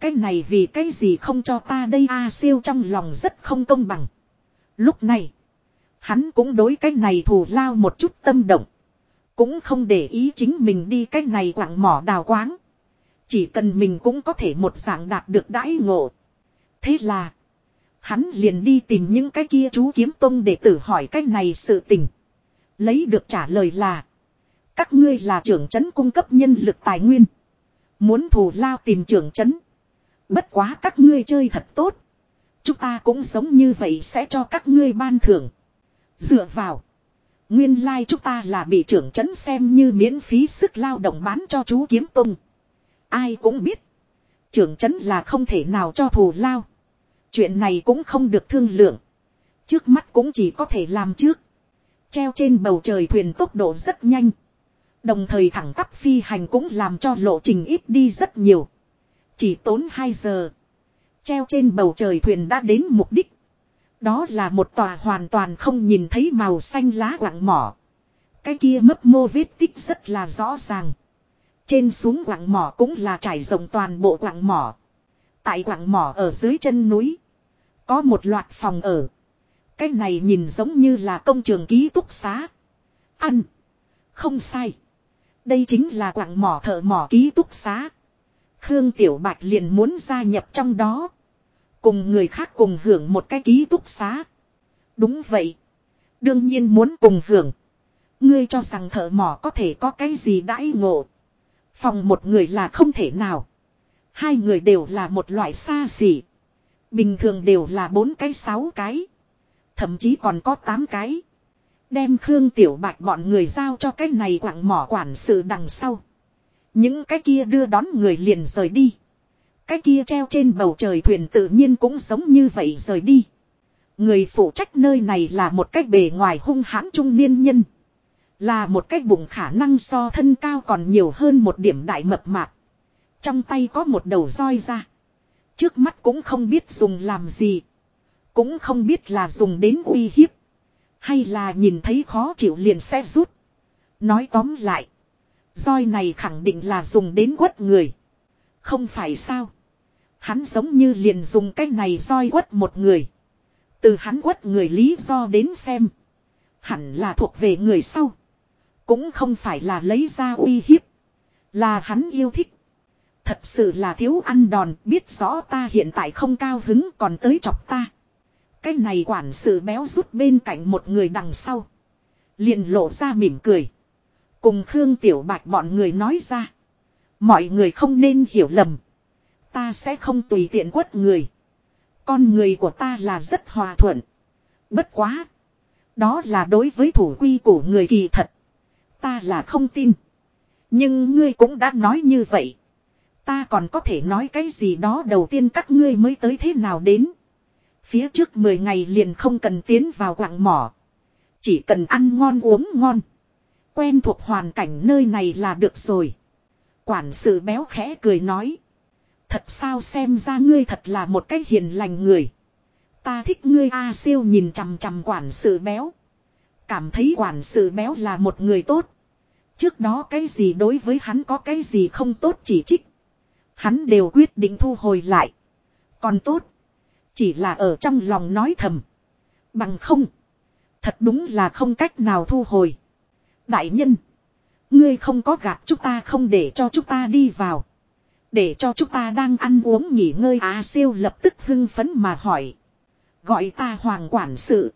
Cái này vì cái gì không cho ta đây a siêu trong lòng rất không công bằng. Lúc này. Hắn cũng đối cái này thù lao một chút tâm động. Cũng không để ý chính mình đi cái này quảng mỏ đào quáng. Chỉ cần mình cũng có thể một dạng đạt được đãi ngộ. Thế là. Hắn liền đi tìm những cái kia chú kiếm tông để tử hỏi cái này sự tình. Lấy được trả lời là. Các ngươi là trưởng trấn cung cấp nhân lực tài nguyên. Muốn thù lao tìm trưởng trấn. Bất quá các ngươi chơi thật tốt. Chúng ta cũng giống như vậy sẽ cho các ngươi ban thưởng. Dựa vào. Nguyên lai like chúng ta là bị trưởng trấn xem như miễn phí sức lao động bán cho chú kiếm tung. Ai cũng biết. Trưởng trấn là không thể nào cho thù lao. Chuyện này cũng không được thương lượng. Trước mắt cũng chỉ có thể làm trước. Treo trên bầu trời thuyền tốc độ rất nhanh. Đồng thời thẳng tắp phi hành cũng làm cho lộ trình ít đi rất nhiều. Chỉ tốn 2 giờ. Treo trên bầu trời thuyền đã đến mục đích. Đó là một tòa hoàn toàn không nhìn thấy màu xanh lá quặng mỏ. Cái kia mấp mô vết tích rất là rõ ràng. Trên xuống quặng mỏ cũng là trải rộng toàn bộ quặng mỏ. Tại quặng mỏ ở dưới chân núi. Có một loạt phòng ở. Cái này nhìn giống như là công trường ký túc xá. Ăn. Không sai. Đây chính là quặng mỏ thợ mỏ ký túc xá. Khương Tiểu Bạch liền muốn gia nhập trong đó. Cùng người khác cùng hưởng một cái ký túc xá. Đúng vậy. Đương nhiên muốn cùng hưởng. Ngươi cho rằng thợ mỏ có thể có cái gì đãi ngộ. Phòng một người là không thể nào. Hai người đều là một loại xa xỉ. Bình thường đều là bốn cái, sáu cái. Thậm chí còn có tám cái. Đem Khương Tiểu Bạch bọn người giao cho cái này quặng mỏ quản sự đằng sau. Những cái kia đưa đón người liền rời đi. Cái kia treo trên bầu trời thuyền tự nhiên cũng giống như vậy rời đi. Người phụ trách nơi này là một cách bề ngoài hung hãn trung niên nhân. Là một cách bụng khả năng so thân cao còn nhiều hơn một điểm đại mập mạp. Trong tay có một đầu roi ra. Trước mắt cũng không biết dùng làm gì. Cũng không biết là dùng đến uy hiếp. Hay là nhìn thấy khó chịu liền sẽ rút. Nói tóm lại roi này khẳng định là dùng đến quất người. Không phải sao. Hắn giống như liền dùng cái này roi quất một người. Từ hắn quất người lý do đến xem. Hẳn là thuộc về người sau. Cũng không phải là lấy ra uy hiếp. Là hắn yêu thích. Thật sự là thiếu ăn đòn, biết rõ ta hiện tại không cao hứng còn tới chọc ta. Cái này quản sự béo rút bên cạnh một người đằng sau. Liền lộ ra mỉm cười. Cùng Khương Tiểu Bạch bọn người nói ra. Mọi người không nên hiểu lầm. Ta sẽ không tùy tiện quất người. Con người của ta là rất hòa thuận. Bất quá. Đó là đối với thủ quy của người kỳ thật. Ta là không tin. Nhưng ngươi cũng đã nói như vậy. Ta còn có thể nói cái gì đó đầu tiên các ngươi mới tới thế nào đến. Phía trước 10 ngày liền không cần tiến vào quặng mỏ. Chỉ cần ăn ngon uống ngon. Quen thuộc hoàn cảnh nơi này là được rồi. Quản sự béo khẽ cười nói. Thật sao xem ra ngươi thật là một cái hiền lành người. Ta thích ngươi A siêu nhìn chằm chằm quản sự béo. Cảm thấy quản sự béo là một người tốt. Trước đó cái gì đối với hắn có cái gì không tốt chỉ trích. Hắn đều quyết định thu hồi lại. Còn tốt. Chỉ là ở trong lòng nói thầm. Bằng không. Thật đúng là không cách nào thu hồi. Đại nhân. Ngươi không có gạt chúng ta không để cho chúng ta đi vào. Để cho chúng ta đang ăn uống nghỉ ngơi Á siêu lập tức hưng phấn mà hỏi. Gọi ta hoàng quản sự.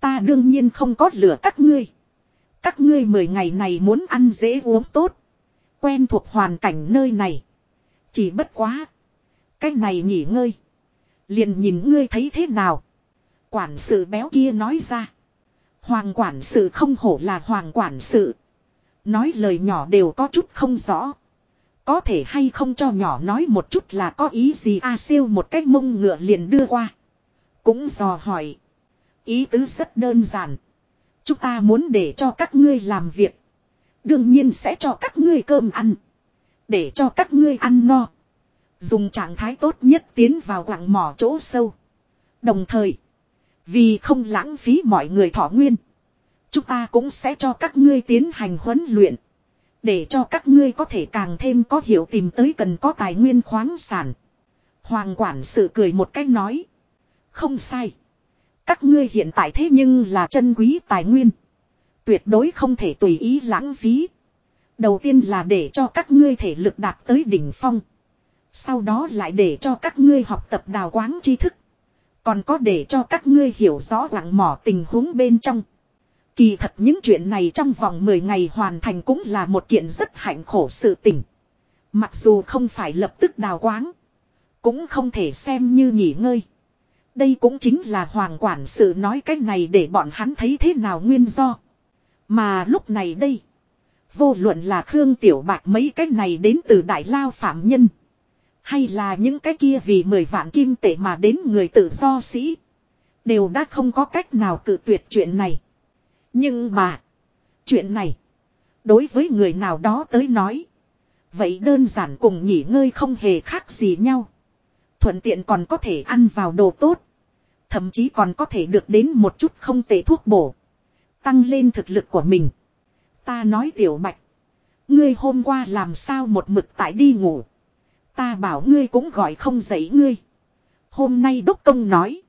Ta đương nhiên không có lửa các ngươi. Các ngươi mười ngày này muốn ăn dễ uống tốt. Quen thuộc hoàn cảnh nơi này. Chỉ bất quá. Cái này nghỉ ngơi. Liền nhìn ngươi thấy thế nào. Quản sự béo kia nói ra. Hoàng quản sự không hổ là hoàng quản sự. Nói lời nhỏ đều có chút không rõ. Có thể hay không cho nhỏ nói một chút là có ý gì a siêu một cách mông ngựa liền đưa qua. Cũng dò hỏi. Ý tứ rất đơn giản. Chúng ta muốn để cho các ngươi làm việc. Đương nhiên sẽ cho các ngươi cơm ăn. Để cho các ngươi ăn no. Dùng trạng thái tốt nhất tiến vào quặng mỏ chỗ sâu. Đồng thời. Vì không lãng phí mọi người thọ nguyên. Chúng ta cũng sẽ cho các ngươi tiến hành huấn luyện. Để cho các ngươi có thể càng thêm có hiểu tìm tới cần có tài nguyên khoáng sản. Hoàng quản sự cười một cách nói. Không sai. Các ngươi hiện tại thế nhưng là chân quý tài nguyên. Tuyệt đối không thể tùy ý lãng phí. Đầu tiên là để cho các ngươi thể lực đạt tới đỉnh phong. Sau đó lại để cho các ngươi học tập đào quáng tri thức. Còn có để cho các ngươi hiểu rõ lặng mỏ tình huống bên trong. Kỳ thật những chuyện này trong vòng 10 ngày hoàn thành cũng là một kiện rất hạnh khổ sự tình. Mặc dù không phải lập tức đào quáng. Cũng không thể xem như nghỉ ngơi. Đây cũng chính là hoàng quản sự nói cách này để bọn hắn thấy thế nào nguyên do. Mà lúc này đây. Vô luận là Khương Tiểu bạc mấy cách này đến từ Đại Lao Phạm Nhân. Hay là những cái kia vì mười vạn kim tệ mà đến người tự do sĩ. Đều đã không có cách nào cự tuyệt chuyện này. Nhưng mà. Chuyện này. Đối với người nào đó tới nói. Vậy đơn giản cùng nghỉ ngơi không hề khác gì nhau. Thuận tiện còn có thể ăn vào đồ tốt. Thậm chí còn có thể được đến một chút không tệ thuốc bổ. Tăng lên thực lực của mình. Ta nói tiểu bạch. Ngươi hôm qua làm sao một mực tại đi ngủ. Ta bảo ngươi cũng gọi không dậy ngươi. Hôm nay đốc công nói.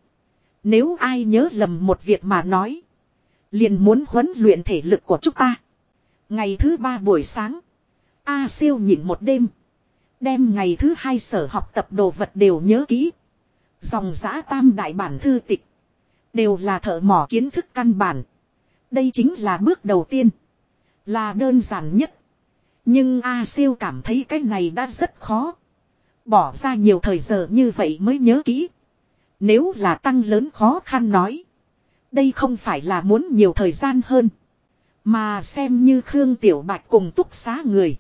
Nếu ai nhớ lầm một việc mà nói. Liền muốn huấn luyện thể lực của chúng ta. Ngày thứ ba buổi sáng. A siêu nhịn một đêm. Đem ngày thứ hai sở học tập đồ vật đều nhớ kỹ. Dòng giã tam đại bản thư tịch. Đều là thợ mỏ kiến thức căn bản. Đây chính là bước đầu tiên. Là đơn giản nhất. Nhưng A siêu cảm thấy cái này đã rất khó. Bỏ ra nhiều thời giờ như vậy mới nhớ kỹ. Nếu là tăng lớn khó khăn nói. Đây không phải là muốn nhiều thời gian hơn. Mà xem như Khương Tiểu Bạch cùng túc xá người.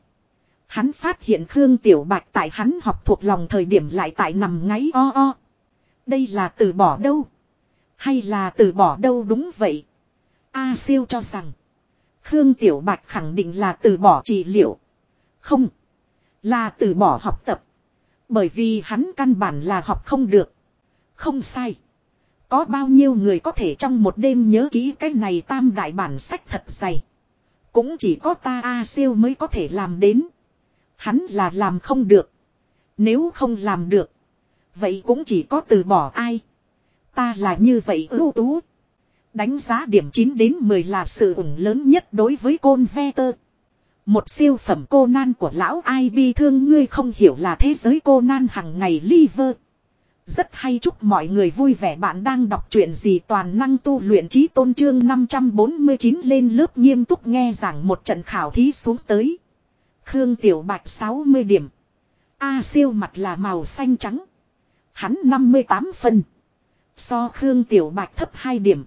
Hắn phát hiện Khương Tiểu Bạch tại hắn học thuộc lòng thời điểm lại tại nằm ngáy o o. Đây là từ bỏ đâu? Hay là từ bỏ đâu đúng vậy? A siêu cho rằng. Khương Tiểu Bạch khẳng định là từ bỏ trị liệu. Không. Là từ bỏ học tập. Bởi vì hắn căn bản là học không được. Không sai. Có bao nhiêu người có thể trong một đêm nhớ kỹ cái này tam đại bản sách thật dày. Cũng chỉ có ta A siêu mới có thể làm đến. Hắn là làm không được. Nếu không làm được. Vậy cũng chỉ có từ bỏ ai. Ta là như vậy ưu tú. Đánh giá điểm 9 đến 10 là sự ủng lớn nhất đối với côn ve tơ. Một siêu phẩm cô nan của lão ai bi thương ngươi không hiểu là thế giới cô nan hằng ngày liver. Rất hay chúc mọi người vui vẻ bạn đang đọc truyện gì toàn năng tu luyện trí tôn trương 549 lên lớp nghiêm túc nghe giảng một trận khảo thí xuống tới. Khương Tiểu Bạch 60 điểm. A siêu mặt là màu xanh trắng. Hắn 58 phân. So Khương Tiểu Bạch thấp 2 điểm.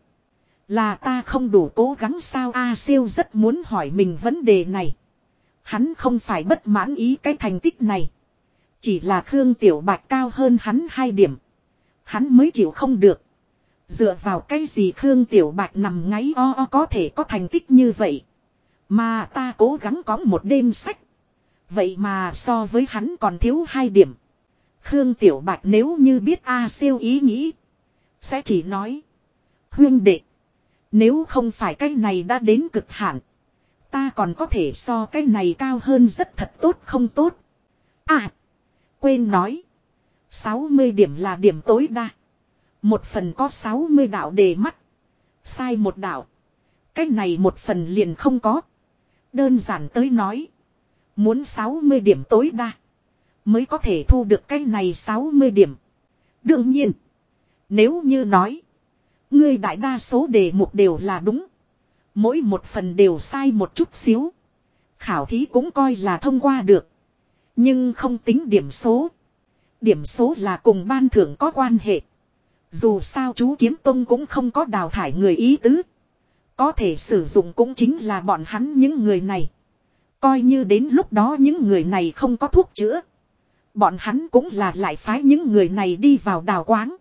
Là ta không đủ cố gắng sao A siêu rất muốn hỏi mình vấn đề này. Hắn không phải bất mãn ý cái thành tích này. Chỉ là Khương Tiểu Bạch cao hơn hắn 2 điểm. Hắn mới chịu không được. Dựa vào cái gì Khương Tiểu Bạch nằm ngáy o o có thể có thành tích như vậy. Mà ta cố gắng có một đêm sách. Vậy mà so với hắn còn thiếu hai điểm. Khương Tiểu Bạch nếu như biết A siêu ý nghĩ. Sẽ chỉ nói. Huyên đệ. Nếu không phải cái này đã đến cực hạn. Ta còn có thể so cái này cao hơn rất thật tốt không tốt. À. Quên nói. 60 điểm là điểm tối đa. Một phần có 60 đạo đề mắt. Sai một đạo. Cái này một phần liền không có. Đơn giản tới nói. Muốn 60 điểm tối đa. Mới có thể thu được cái này 60 điểm. Đương nhiên. Nếu như nói. Ngươi đại đa số đề mục đều là đúng. Mỗi một phần đều sai một chút xíu. Khảo thí cũng coi là thông qua được. Nhưng không tính điểm số. Điểm số là cùng ban thưởng có quan hệ. Dù sao chú Kiếm Tông cũng không có đào thải người ý tứ. Có thể sử dụng cũng chính là bọn hắn những người này. Coi như đến lúc đó những người này không có thuốc chữa. Bọn hắn cũng là lại phái những người này đi vào đào quáng.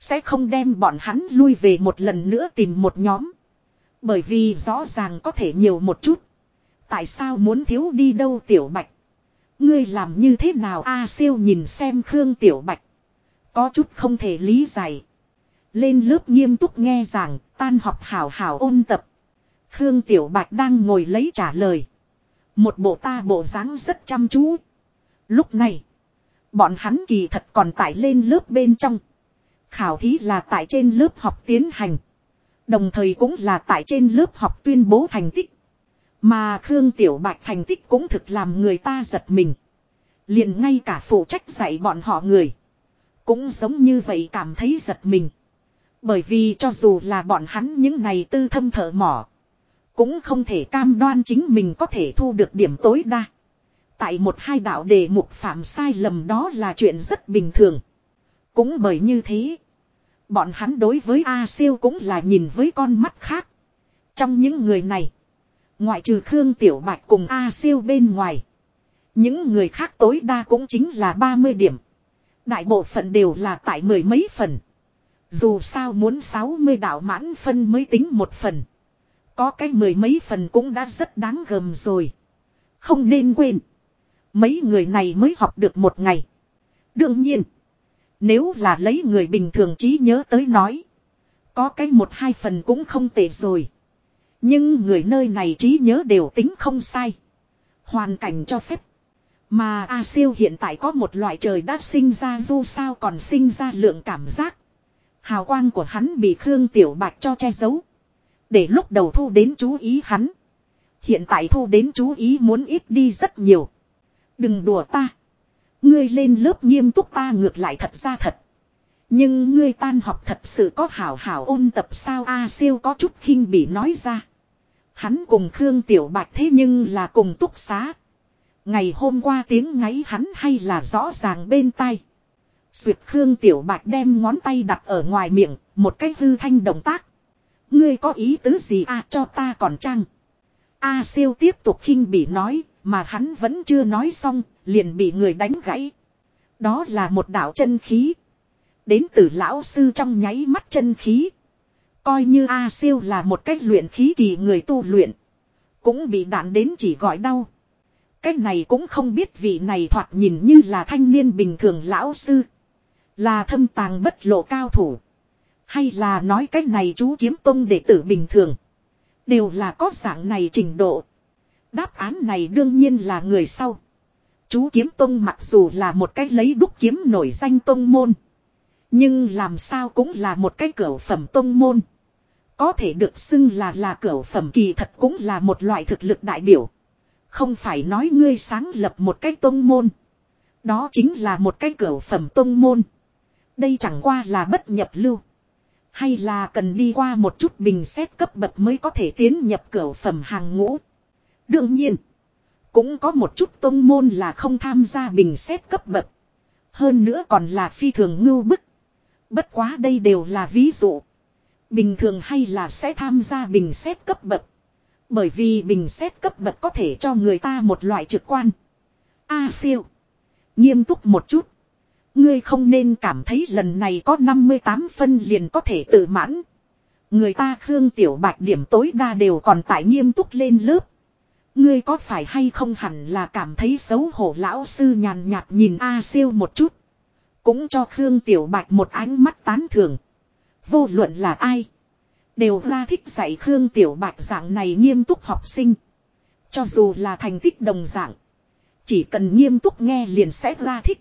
Sẽ không đem bọn hắn lui về một lần nữa tìm một nhóm. Bởi vì rõ ràng có thể nhiều một chút. Tại sao muốn thiếu đi đâu tiểu bạch? Ngươi làm như thế nào A siêu nhìn xem Khương Tiểu Bạch. Có chút không thể lý giải. Lên lớp nghiêm túc nghe giảng, tan học hảo hảo ôn tập. Khương Tiểu Bạch đang ngồi lấy trả lời. Một bộ ta bộ dáng rất chăm chú. Lúc này, Bọn hắn kỳ thật còn tại lên lớp bên trong. Khảo thí là tại trên lớp học tiến hành. Đồng thời cũng là tại trên lớp học tuyên bố thành tích. Mà Khương Tiểu Bạch thành tích cũng thực làm người ta giật mình. liền ngay cả phụ trách dạy bọn họ người. Cũng giống như vậy cảm thấy giật mình. Bởi vì cho dù là bọn hắn những này tư thâm thợ mỏ. Cũng không thể cam đoan chính mình có thể thu được điểm tối đa. Tại một hai đạo đề mục phạm sai lầm đó là chuyện rất bình thường. Cũng bởi như thế. Bọn hắn đối với A siêu cũng là nhìn với con mắt khác. Trong những người này. Ngoại trừ Khương Tiểu Bạch cùng A siêu bên ngoài. Những người khác tối đa cũng chính là 30 điểm. Đại bộ phận đều là tại mười mấy phần. Dù sao muốn 60 đạo mãn phân mới tính một phần. Có cái mười mấy phần cũng đã rất đáng gầm rồi. Không nên quên. Mấy người này mới học được một ngày. Đương nhiên. Nếu là lấy người bình thường trí nhớ tới nói. Có cái một hai phần cũng không tệ rồi. Nhưng người nơi này trí nhớ đều tính không sai. Hoàn cảnh cho phép. Mà A siêu hiện tại có một loại trời đã sinh ra dù sao còn sinh ra lượng cảm giác. Hào quang của hắn bị Khương Tiểu Bạch cho che giấu. Để lúc đầu thu đến chú ý hắn. Hiện tại thu đến chú ý muốn ít đi rất nhiều. Đừng đùa ta. Ngươi lên lớp nghiêm túc ta ngược lại thật ra thật. Nhưng ngươi tan học thật sự có hảo hảo ôn tập sao A siêu có chút khinh bỉ nói ra. Hắn cùng Khương Tiểu Bạch thế nhưng là cùng túc xá. Ngày hôm qua tiếng ngáy hắn hay là rõ ràng bên tai. Duyệt Khương Tiểu Bạch đem ngón tay đặt ở ngoài miệng, một cái hư thanh động tác. Ngươi có ý tứ gì à cho ta còn chăng? A siêu tiếp tục khinh bỉ nói, mà hắn vẫn chưa nói xong, liền bị người đánh gãy. Đó là một đạo chân khí. Đến từ lão sư trong nháy mắt chân khí. Coi như A siêu là một cách luyện khí kỳ người tu luyện. Cũng bị đạn đến chỉ gọi đau. Cách này cũng không biết vị này thoạt nhìn như là thanh niên bình thường lão sư. Là thâm tàng bất lộ cao thủ. Hay là nói cách này chú kiếm tông đệ tử bình thường. Đều là có dạng này trình độ. Đáp án này đương nhiên là người sau. Chú kiếm tông mặc dù là một cách lấy đúc kiếm nổi danh tông môn. Nhưng làm sao cũng là một cái cửa phẩm tông môn. Có thể được xưng là là cửa phẩm kỳ thật cũng là một loại thực lực đại biểu. Không phải nói ngươi sáng lập một cái tông môn. Đó chính là một cái cửa phẩm tông môn. Đây chẳng qua là bất nhập lưu. Hay là cần đi qua một chút bình xét cấp bậc mới có thể tiến nhập cửa phẩm hàng ngũ. Đương nhiên. Cũng có một chút tông môn là không tham gia bình xét cấp bậc. Hơn nữa còn là phi thường ngưu bức. Bất quá đây đều là ví dụ. Bình thường hay là sẽ tham gia bình xét cấp bậc. Bởi vì bình xét cấp bậc có thể cho người ta một loại trực quan. A siêu. Nghiêm túc một chút. Ngươi không nên cảm thấy lần này có 58 phân liền có thể tự mãn. Người ta Khương Tiểu Bạch điểm tối đa đều còn tại nghiêm túc lên lớp. Ngươi có phải hay không hẳn là cảm thấy xấu hổ lão sư nhàn nhạt nhìn A siêu một chút. Cũng cho Khương Tiểu Bạch một ánh mắt tán thưởng. Vô luận là ai. Đều ra thích dạy Khương Tiểu Bạch dạng này nghiêm túc học sinh. Cho dù là thành tích đồng dạng. Chỉ cần nghiêm túc nghe liền sẽ ra thích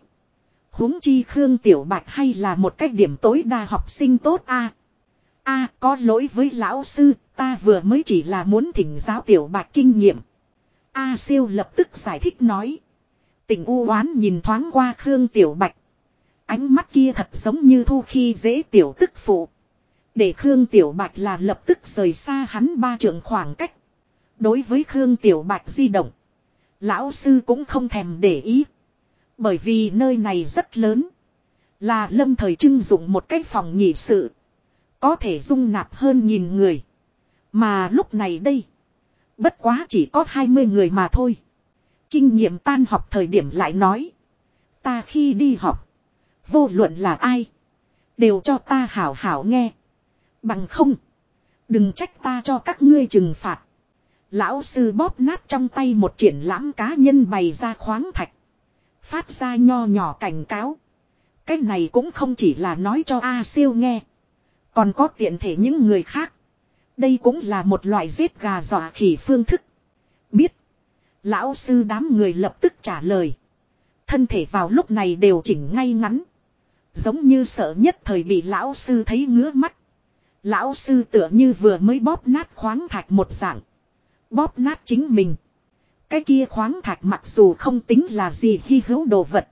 huống chi Khương Tiểu Bạch hay là một cách điểm tối đa học sinh tốt a a có lỗi với lão sư, ta vừa mới chỉ là muốn thỉnh giáo Tiểu Bạch kinh nghiệm. A siêu lập tức giải thích nói. Tình u oán nhìn thoáng qua Khương Tiểu Bạch. Ánh mắt kia thật giống như thu khi dễ tiểu tức phụ. Để Khương Tiểu Bạch là lập tức rời xa hắn ba trường khoảng cách. Đối với Khương Tiểu Bạch di động. Lão sư cũng không thèm để ý. Bởi vì nơi này rất lớn. Là lâm thời trưng dụng một cái phòng nhị sự. Có thể dung nạp hơn nghìn người. Mà lúc này đây. Bất quá chỉ có 20 người mà thôi. Kinh nghiệm tan học thời điểm lại nói. Ta khi đi học. Vô luận là ai. Đều cho ta hảo hảo nghe. Bằng không. Đừng trách ta cho các ngươi trừng phạt. Lão sư bóp nát trong tay một triển lãm cá nhân bày ra khoáng thạch. Phát ra nho nhỏ cảnh cáo. Cái này cũng không chỉ là nói cho A siêu nghe. Còn có tiện thể những người khác. Đây cũng là một loại giết gà dọa khỉ phương thức. Biết. Lão sư đám người lập tức trả lời. Thân thể vào lúc này đều chỉnh ngay ngắn. Giống như sợ nhất thời bị lão sư thấy ngứa mắt. Lão sư tựa như vừa mới bóp nát khoáng thạch một dạng. Bóp nát chính mình. Cái kia khoáng thạch mặc dù không tính là gì hy hữu đồ vật.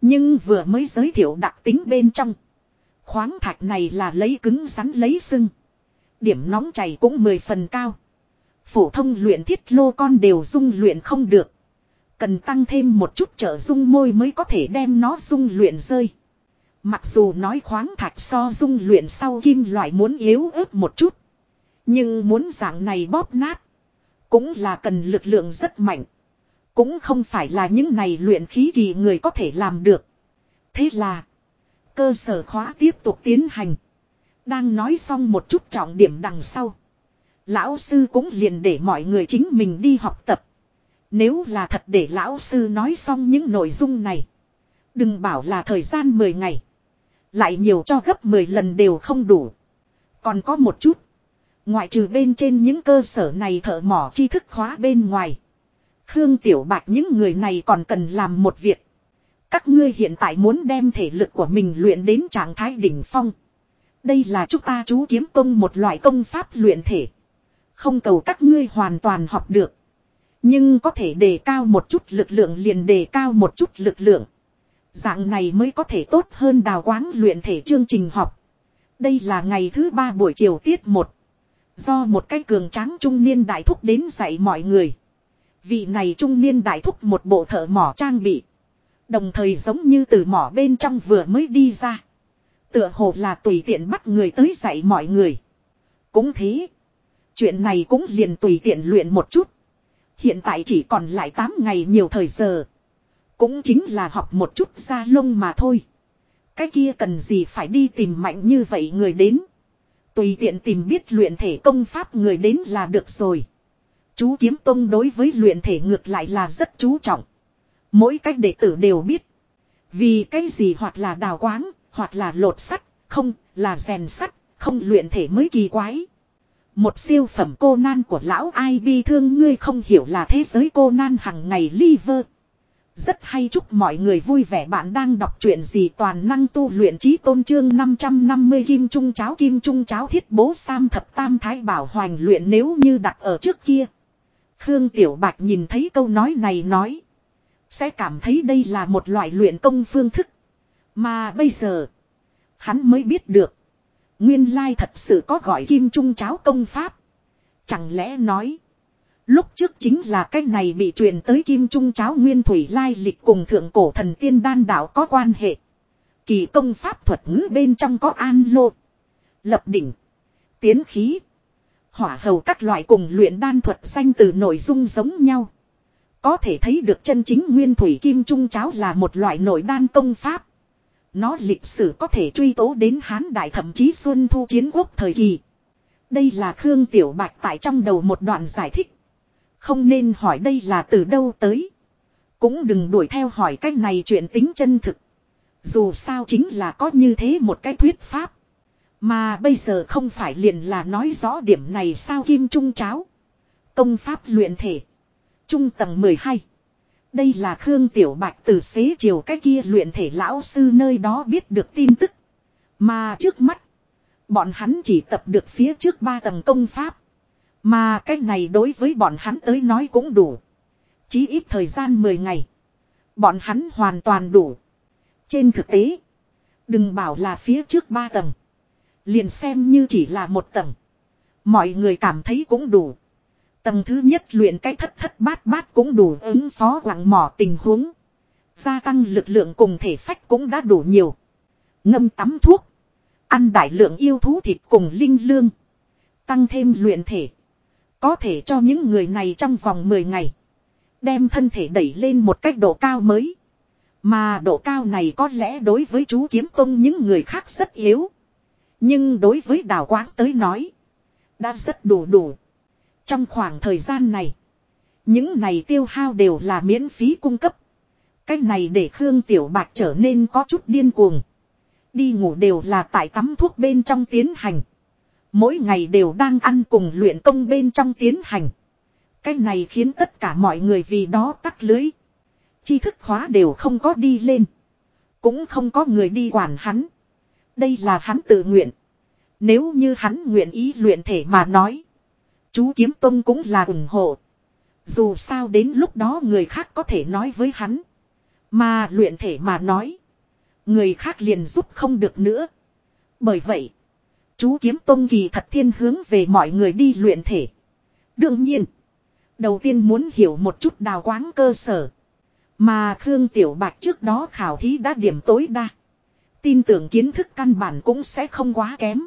Nhưng vừa mới giới thiệu đặc tính bên trong. Khoáng thạch này là lấy cứng rắn lấy sưng. Điểm nóng chảy cũng mười phần cao. Phổ thông luyện thiết lô con đều dung luyện không được. Cần tăng thêm một chút trợ dung môi mới có thể đem nó dung luyện rơi. Mặc dù nói khoáng thạch so dung luyện sau kim loại muốn yếu ớt một chút. Nhưng muốn dạng này bóp nát. Cũng là cần lực lượng rất mạnh. Cũng không phải là những này luyện khí kỳ người có thể làm được. Thế là. Cơ sở khóa tiếp tục tiến hành. Đang nói xong một chút trọng điểm đằng sau. Lão sư cũng liền để mọi người chính mình đi học tập. Nếu là thật để lão sư nói xong những nội dung này. Đừng bảo là thời gian 10 ngày. Lại nhiều cho gấp 10 lần đều không đủ. Còn có một chút. Ngoại trừ bên trên những cơ sở này thợ mỏ tri thức khóa bên ngoài. Khương Tiểu Bạch những người này còn cần làm một việc. Các ngươi hiện tại muốn đem thể lực của mình luyện đến trạng thái đỉnh phong. Đây là chúng ta chú kiếm công một loại công pháp luyện thể. Không cầu các ngươi hoàn toàn học được. Nhưng có thể đề cao một chút lực lượng liền đề cao một chút lực lượng. Dạng này mới có thể tốt hơn đào quáng luyện thể chương trình học. Đây là ngày thứ ba buổi chiều tiết một. Do một cái cường tráng trung niên đại thúc đến dạy mọi người. Vị này trung niên đại thúc một bộ thợ mỏ trang bị. Đồng thời giống như từ mỏ bên trong vừa mới đi ra. Tựa hồ là tùy tiện bắt người tới dạy mọi người. Cũng thế. Chuyện này cũng liền tùy tiện luyện một chút. Hiện tại chỉ còn lại 8 ngày nhiều thời giờ. Cũng chính là học một chút ra lông mà thôi. Cái kia cần gì phải đi tìm mạnh như vậy người đến. Tùy tiện tìm biết luyện thể công pháp người đến là được rồi. Chú Kiếm Tông đối với luyện thể ngược lại là rất chú trọng. Mỗi cách đệ tử đều biết. Vì cái gì hoặc là đào quáng, hoặc là lột sắt, không, là rèn sắt, không luyện thể mới kỳ quái. Một siêu phẩm cô nan của lão ai bi thương ngươi không hiểu là thế giới cô nan hằng ngày liver. Rất hay chúc mọi người vui vẻ bạn đang đọc truyện gì toàn năng tu luyện trí tôn trương 550 kim trung cháo kim trung cháo thiết bố sam thập tam thái bảo hoành luyện nếu như đặt ở trước kia. Khương Tiểu Bạch nhìn thấy câu nói này nói. Sẽ cảm thấy đây là một loại luyện công phương thức. Mà bây giờ. Hắn mới biết được. Nguyên lai thật sự có gọi kim trung cháo công pháp. Chẳng lẽ nói. Lúc trước chính là cái này bị truyền tới kim trung cháo nguyên thủy lai lịch cùng thượng cổ thần tiên đan đạo có quan hệ. Kỳ công pháp thuật ngữ bên trong có an lô. Lập đỉnh. Tiến khí. Hỏa hầu các loại cùng luyện đan thuật danh từ nội dung giống nhau. Có thể thấy được chân chính nguyên thủy kim trung cháo là một loại nội đan công pháp. Nó lịch sử có thể truy tố đến Hán Đại thậm chí Xuân Thu Chiến Quốc thời kỳ. Đây là Khương Tiểu Bạch tại trong đầu một đoạn giải thích. Không nên hỏi đây là từ đâu tới. Cũng đừng đuổi theo hỏi cái này chuyện tính chân thực. Dù sao chính là có như thế một cái thuyết pháp. Mà bây giờ không phải liền là nói rõ điểm này sao kim trung cháo. Công pháp luyện thể. Trung tầng 12. Đây là Khương Tiểu Bạch từ xế chiều cái kia luyện thể lão sư nơi đó biết được tin tức. Mà trước mắt. Bọn hắn chỉ tập được phía trước ba tầng công pháp. Mà cái này đối với bọn hắn tới nói cũng đủ. Chí ít thời gian 10 ngày. Bọn hắn hoàn toàn đủ. Trên thực tế. Đừng bảo là phía trước ba tầng. Liền xem như chỉ là một tầng. Mọi người cảm thấy cũng đủ. Tầng thứ nhất luyện cái thất thất bát bát cũng đủ ứng phó quặng mỏ tình huống. Gia tăng lực lượng cùng thể phách cũng đã đủ nhiều. Ngâm tắm thuốc. Ăn đại lượng yêu thú thịt cùng linh lương. Tăng thêm luyện thể. Có thể cho những người này trong vòng 10 ngày. Đem thân thể đẩy lên một cách độ cao mới. Mà độ cao này có lẽ đối với chú kiếm tông những người khác rất yếu. Nhưng đối với đào quán tới nói. Đã rất đủ đủ. Trong khoảng thời gian này. Những này tiêu hao đều là miễn phí cung cấp. Cách này để Khương Tiểu Bạch trở nên có chút điên cuồng. Đi ngủ đều là tại tắm thuốc bên trong tiến hành. Mỗi ngày đều đang ăn cùng luyện công bên trong tiến hành. cách này khiến tất cả mọi người vì đó tắt lưới. Tri thức khóa đều không có đi lên. Cũng không có người đi quản hắn. Đây là hắn tự nguyện. Nếu như hắn nguyện ý luyện thể mà nói. Chú Kiếm Tông cũng là ủng hộ. Dù sao đến lúc đó người khác có thể nói với hắn. Mà luyện thể mà nói. Người khác liền giúp không được nữa. Bởi vậy. Chú Kiếm Tông kỳ thật thiên hướng về mọi người đi luyện thể. Đương nhiên. Đầu tiên muốn hiểu một chút đào quáng cơ sở. Mà Khương Tiểu Bạch trước đó khảo thí đã điểm tối đa. Tin tưởng kiến thức căn bản cũng sẽ không quá kém.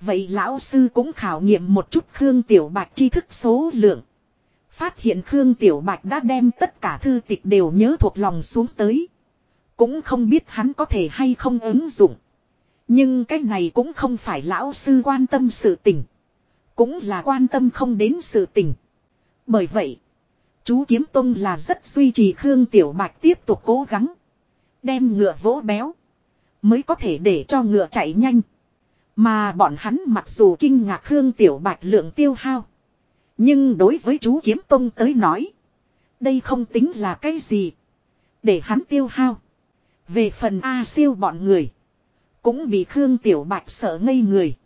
Vậy lão sư cũng khảo nghiệm một chút Khương Tiểu Bạch tri thức số lượng. Phát hiện Khương Tiểu Bạch đã đem tất cả thư tịch đều nhớ thuộc lòng xuống tới. Cũng không biết hắn có thể hay không ứng dụng. Nhưng cái này cũng không phải lão sư quan tâm sự tình. Cũng là quan tâm không đến sự tình. Bởi vậy, chú Kiếm Tông là rất duy trì Khương Tiểu Bạch tiếp tục cố gắng. Đem ngựa vỗ béo. Mới có thể để cho ngựa chạy nhanh. Mà bọn hắn mặc dù kinh ngạc Khương Tiểu Bạch lượng tiêu hao. Nhưng đối với chú Kiếm Tông tới nói. Đây không tính là cái gì. Để hắn tiêu hao. Về phần A siêu bọn người. Cũng bị Khương Tiểu Bạch sợ ngây người.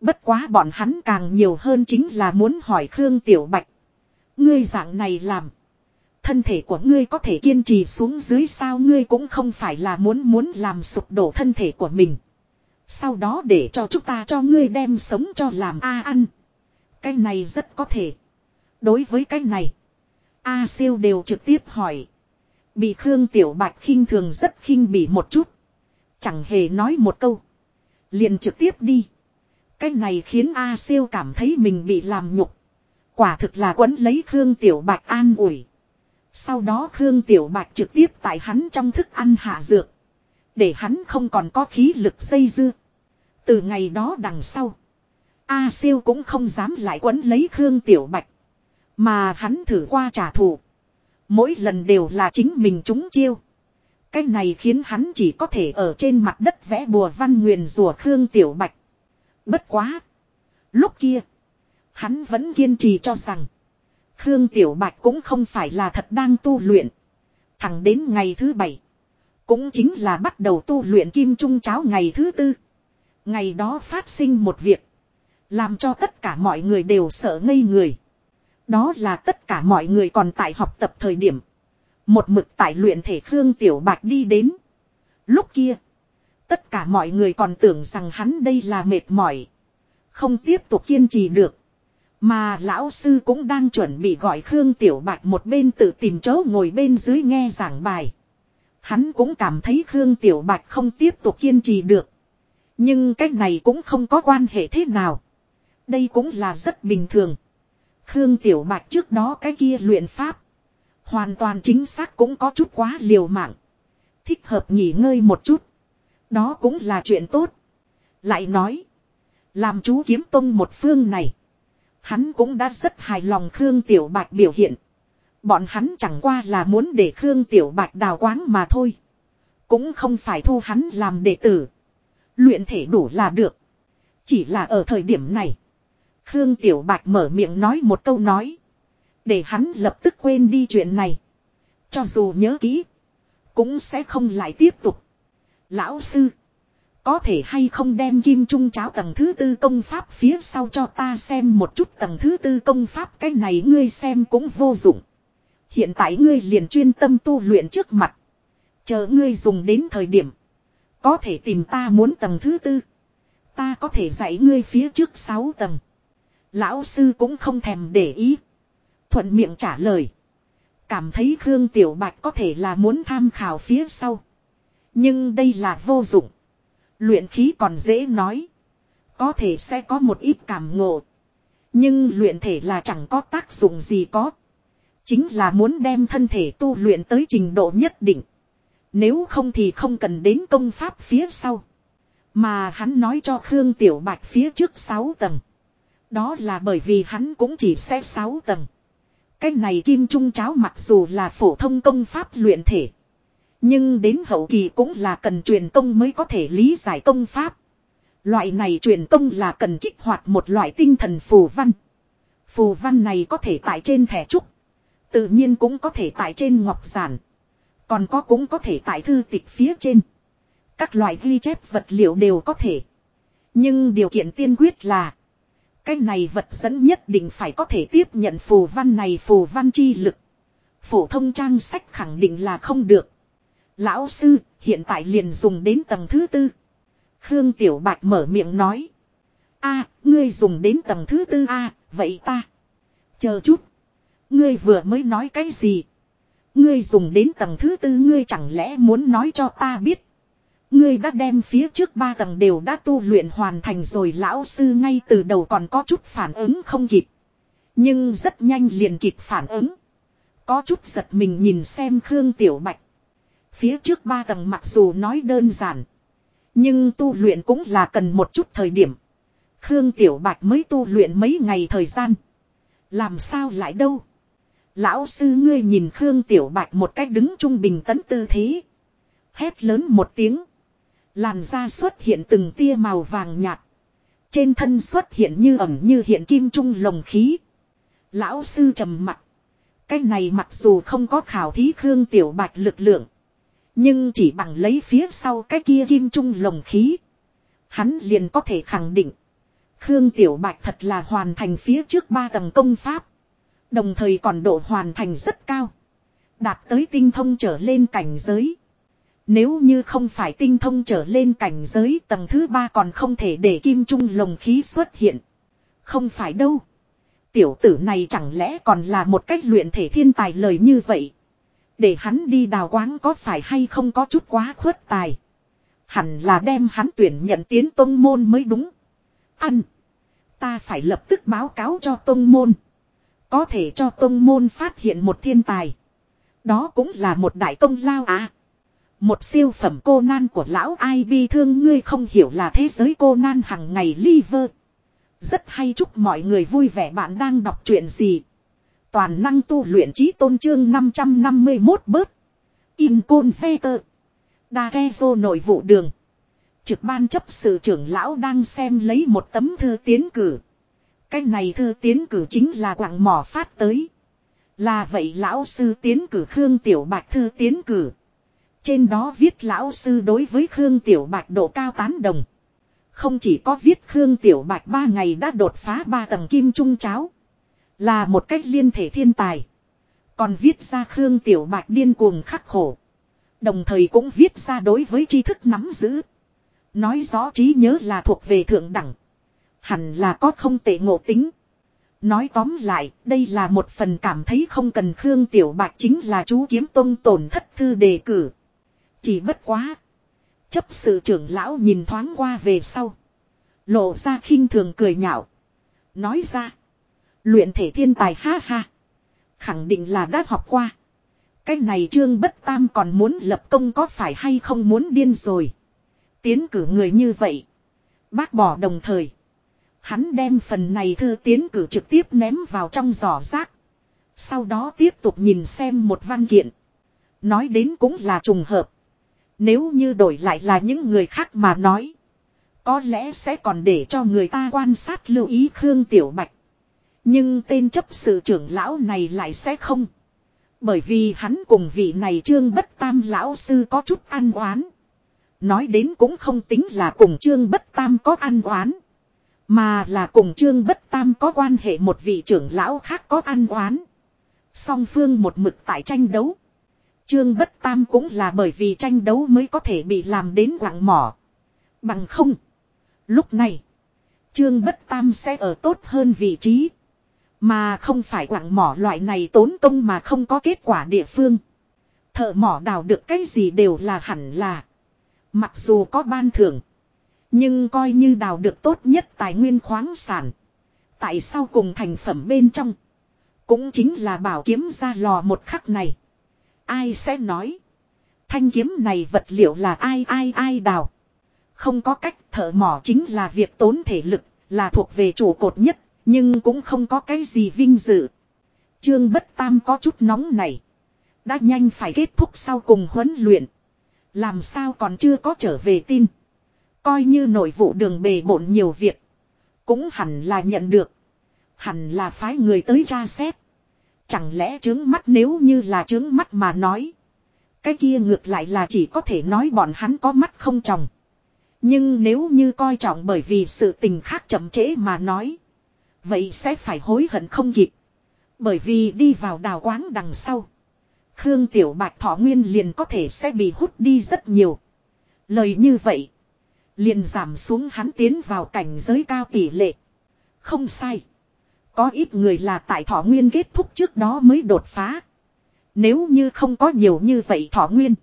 Bất quá bọn hắn càng nhiều hơn chính là muốn hỏi Khương Tiểu Bạch. Ngươi dạng này làm. Thân thể của ngươi có thể kiên trì xuống dưới sao ngươi cũng không phải là muốn muốn làm sụp đổ thân thể của mình. Sau đó để cho chúng ta cho ngươi đem sống cho làm A ăn. Cái này rất có thể. Đối với cái này. A siêu đều trực tiếp hỏi. Bị Khương Tiểu Bạch khinh thường rất khinh bỉ một chút. Chẳng hề nói một câu. Liền trực tiếp đi. Cái này khiến A siêu cảm thấy mình bị làm nhục. Quả thực là quấn lấy Khương Tiểu Bạch an ủi. Sau đó Khương Tiểu Bạch trực tiếp tại hắn trong thức ăn hạ dược. Để hắn không còn có khí lực xây dưa. Từ ngày đó đằng sau. A siêu cũng không dám lại quấn lấy Khương Tiểu Bạch. Mà hắn thử qua trả thù. Mỗi lần đều là chính mình trúng chiêu. Cái này khiến hắn chỉ có thể ở trên mặt đất vẽ bùa văn nguyền rùa Khương Tiểu Bạch. Bất quá. Lúc kia. Hắn vẫn kiên trì cho rằng. Khương Tiểu Bạch cũng không phải là thật đang tu luyện. Thẳng đến ngày thứ bảy. Cũng chính là bắt đầu tu luyện kim trung cháo ngày thứ tư. Ngày đó phát sinh một việc. Làm cho tất cả mọi người đều sợ ngây người. Đó là tất cả mọi người còn tại học tập thời điểm. Một mực tại luyện thể Khương Tiểu Bạch đi đến. Lúc kia. Tất cả mọi người còn tưởng rằng hắn đây là mệt mỏi. Không tiếp tục kiên trì được. Mà lão sư cũng đang chuẩn bị gọi Khương Tiểu Bạch một bên tự tìm chỗ ngồi bên dưới nghe giảng bài. Hắn cũng cảm thấy Khương Tiểu Bạch không tiếp tục kiên trì được. Nhưng cách này cũng không có quan hệ thế nào. Đây cũng là rất bình thường. Khương Tiểu Bạch trước đó cái kia luyện pháp. Hoàn toàn chính xác cũng có chút quá liều mạng. Thích hợp nghỉ ngơi một chút. Đó cũng là chuyện tốt. Lại nói. Làm chú kiếm tông một phương này. Hắn cũng đã rất hài lòng Khương Tiểu Bạch biểu hiện. Bọn hắn chẳng qua là muốn để Khương Tiểu Bạch đào quáng mà thôi. Cũng không phải thu hắn làm đệ tử. Luyện thể đủ là được. Chỉ là ở thời điểm này. Khương Tiểu Bạch mở miệng nói một câu nói. Để hắn lập tức quên đi chuyện này. Cho dù nhớ kỹ. Cũng sẽ không lại tiếp tục. Lão sư. Có thể hay không đem kim trung cháo tầng thứ tư công pháp phía sau cho ta xem một chút tầng thứ tư công pháp cái này ngươi xem cũng vô dụng. Hiện tại ngươi liền chuyên tâm tu luyện trước mặt. Chờ ngươi dùng đến thời điểm. Có thể tìm ta muốn tầng thứ tư. Ta có thể dạy ngươi phía trước sáu tầng. Lão sư cũng không thèm để ý. Thuận miệng trả lời. Cảm thấy Khương Tiểu Bạch có thể là muốn tham khảo phía sau. Nhưng đây là vô dụng. Luyện khí còn dễ nói. Có thể sẽ có một ít cảm ngộ. Nhưng luyện thể là chẳng có tác dụng gì có. Chính là muốn đem thân thể tu luyện tới trình độ nhất định. Nếu không thì không cần đến công pháp phía sau. Mà hắn nói cho Khương Tiểu Bạch phía trước 6 tầng. Đó là bởi vì hắn cũng chỉ sẽ 6 tầng. Cái này kim trung cháo mặc dù là phổ thông công pháp luyện thể. Nhưng đến hậu kỳ cũng là cần truyền công mới có thể lý giải công pháp. Loại này truyền công là cần kích hoạt một loại tinh thần phù văn. Phù văn này có thể tại trên thẻ trúc. Tự nhiên cũng có thể tại trên ngọc giản. Còn có cũng có thể tại thư tịch phía trên. Các loại ghi chép vật liệu đều có thể. Nhưng điều kiện tiên quyết là. Cái này vật dẫn nhất định phải có thể tiếp nhận phù văn này phù văn chi lực. Phổ thông trang sách khẳng định là không được. Lão sư, hiện tại liền dùng đến tầng thứ tư. Khương Tiểu Bạch mở miệng nói. a ngươi dùng đến tầng thứ tư a vậy ta. Chờ chút. Ngươi vừa mới nói cái gì? Ngươi dùng đến tầng thứ tư, ngươi chẳng lẽ muốn nói cho ta biết. Ngươi đã đem phía trước ba tầng đều đã tu luyện hoàn thành rồi, lão sư ngay từ đầu còn có chút phản ứng không kịp. Nhưng rất nhanh liền kịp phản ứng. Có chút giật mình nhìn xem Khương Tiểu Bạch. Phía trước ba tầng mặc dù nói đơn giản. Nhưng tu luyện cũng là cần một chút thời điểm. Khương Tiểu Bạch mới tu luyện mấy ngày thời gian. Làm sao lại đâu. Lão sư ngươi nhìn Khương Tiểu Bạch một cách đứng trung bình tấn tư thế. Hét lớn một tiếng. Làn da xuất hiện từng tia màu vàng nhạt. Trên thân xuất hiện như ẩm như hiện kim trung lồng khí. Lão sư trầm mặt. Cái này mặc dù không có khảo thí Khương Tiểu Bạch lực lượng. Nhưng chỉ bằng lấy phía sau cái kia kim trung lồng khí. Hắn liền có thể khẳng định. Khương Tiểu Bạch thật là hoàn thành phía trước ba tầng công pháp. Đồng thời còn độ hoàn thành rất cao. Đạt tới tinh thông trở lên cảnh giới. Nếu như không phải tinh thông trở lên cảnh giới, tầng thứ ba còn không thể để kim trung lồng khí xuất hiện. Không phải đâu. Tiểu tử này chẳng lẽ còn là một cách luyện thể thiên tài lời như vậy. Để hắn đi đào quáng có phải hay không có chút quá khuất tài. Hẳn là đem hắn tuyển nhận tiến tông môn mới đúng. Ăn. Ta phải lập tức báo cáo cho tông môn. Có thể cho tông môn phát hiện một thiên tài. Đó cũng là một đại công lao à. Một siêu phẩm cô nan của lão ai bi thương ngươi không hiểu là thế giới cô nan hằng ngày liver. Rất hay chúc mọi người vui vẻ bạn đang đọc chuyện gì. Toàn năng tu luyện trí tôn trương 551 bớt. In côn phê tơ. Đa ghe vô nội vụ đường. Trực ban chấp sự trưởng lão đang xem lấy một tấm thư tiến cử. Cái này thư tiến cử chính là quảng mỏ phát tới. Là vậy lão sư tiến cử Khương Tiểu Bạch thư tiến cử. Trên đó viết lão sư đối với Khương Tiểu Bạch độ cao tán đồng. Không chỉ có viết Khương Tiểu Bạch ba ngày đã đột phá ba tầng kim trung cháo. Là một cách liên thể thiên tài. Còn viết ra Khương Tiểu Bạch điên cuồng khắc khổ. Đồng thời cũng viết ra đối với tri thức nắm giữ. Nói rõ trí nhớ là thuộc về thượng đẳng. Hẳn là có không tệ ngộ tính. Nói tóm lại, đây là một phần cảm thấy không cần Khương Tiểu Bạch chính là chú kiếm tông tổn thất thư đề cử. Chỉ bất quá. Chấp sự trưởng lão nhìn thoáng qua về sau. Lộ ra khinh thường cười nhạo. Nói ra. Luyện thể thiên tài ha ha. Khẳng định là đã học qua. Cái này trương bất tam còn muốn lập công có phải hay không muốn điên rồi. Tiến cử người như vậy. Bác bỏ đồng thời. Hắn đem phần này thư tiến cử trực tiếp ném vào trong giỏ rác. Sau đó tiếp tục nhìn xem một văn kiện. Nói đến cũng là trùng hợp. Nếu như đổi lại là những người khác mà nói. Có lẽ sẽ còn để cho người ta quan sát lưu ý Khương Tiểu Bạch. Nhưng tên chấp sự trưởng lão này lại sẽ không. Bởi vì hắn cùng vị này trương bất tam lão sư có chút ăn oán. Nói đến cũng không tính là cùng trương bất tam có ăn oán. Mà là cùng trương bất tam có quan hệ một vị trưởng lão khác có ăn oán. Song phương một mực tại tranh đấu. Trương bất tam cũng là bởi vì tranh đấu mới có thể bị làm đến quạng mỏ. Bằng không. Lúc này. Trương bất tam sẽ ở tốt hơn vị trí. Mà không phải quặng mỏ loại này tốn công mà không có kết quả địa phương. Thợ mỏ đào được cái gì đều là hẳn là. Mặc dù có ban thưởng. Nhưng coi như đào được tốt nhất tài nguyên khoáng sản. Tại sao cùng thành phẩm bên trong. Cũng chính là bảo kiếm ra lò một khắc này. Ai sẽ nói. Thanh kiếm này vật liệu là ai ai ai đào. Không có cách thợ mỏ chính là việc tốn thể lực. Là thuộc về chủ cột nhất. Nhưng cũng không có cái gì vinh dự. Trương Bất Tam có chút nóng này. Đã nhanh phải kết thúc sau cùng huấn luyện. Làm sao còn chưa có trở về tin. Coi như nội vụ đường bề bộn nhiều việc. Cũng hẳn là nhận được. Hẳn là phái người tới tra xét. Chẳng lẽ trướng mắt nếu như là trướng mắt mà nói. Cái kia ngược lại là chỉ có thể nói bọn hắn có mắt không tròng. Nhưng nếu như coi trọng bởi vì sự tình khác chậm trễ mà nói. Vậy sẽ phải hối hận không kịp. Bởi vì đi vào đào quáng đằng sau. Khương Tiểu Bạch Thọ Nguyên liền có thể sẽ bị hút đi rất nhiều. Lời như vậy. Liền giảm xuống hắn tiến vào cảnh giới cao tỷ lệ. Không sai. Có ít người là tại Thọ Nguyên kết thúc trước đó mới đột phá. Nếu như không có nhiều như vậy Thọ Nguyên.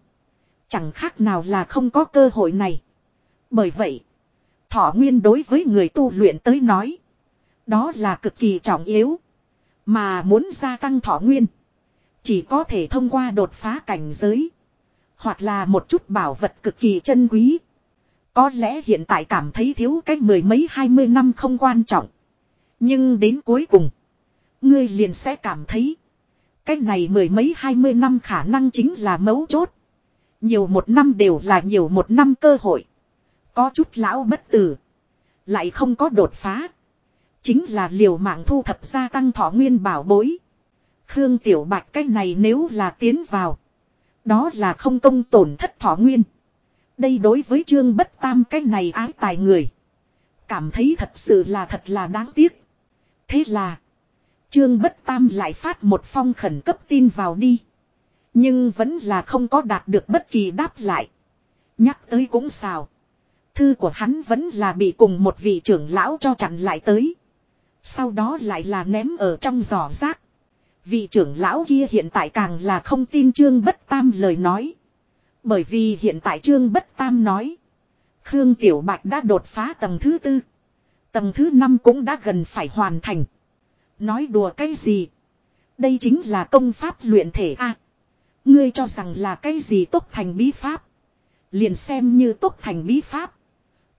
Chẳng khác nào là không có cơ hội này. Bởi vậy. Thọ Nguyên đối với người tu luyện tới nói. Đó là cực kỳ trọng yếu. Mà muốn gia tăng thọ nguyên. Chỉ có thể thông qua đột phá cảnh giới. Hoặc là một chút bảo vật cực kỳ chân quý. Có lẽ hiện tại cảm thấy thiếu cách mười mấy hai mươi năm không quan trọng. Nhưng đến cuối cùng. Ngươi liền sẽ cảm thấy. Cái này mười mấy hai mươi năm khả năng chính là mấu chốt. Nhiều một năm đều là nhiều một năm cơ hội. Có chút lão bất tử. Lại không có đột phá. Chính là liều mạng thu thập gia tăng thọ nguyên bảo bối. Khương Tiểu Bạch, cái này nếu là tiến vào. Đó là không công tổn thất thọ nguyên. Đây đối với Trương Bất Tam cái này ái tài người. Cảm thấy thật sự là thật là đáng tiếc. Thế là. Trương Bất Tam lại phát một phong khẩn cấp tin vào đi. Nhưng vẫn là không có đạt được bất kỳ đáp lại. Nhắc tới cũng xào. Thư của hắn vẫn là bị cùng một vị trưởng lão cho chặn lại tới. Sau đó lại là ném ở trong giỏ rác. Vị trưởng lão kia hiện tại càng là không tin Trương Bất Tam lời nói. Bởi vì hiện tại Trương Bất Tam nói. Khương Tiểu Bạch đã đột phá tầng thứ tư. Tầng thứ năm cũng đã gần phải hoàn thành. Nói đùa cái gì? Đây chính là công pháp luyện thể A. ngươi cho rằng là cái gì tốt thành bí pháp. Liền xem như tốt thành bí pháp.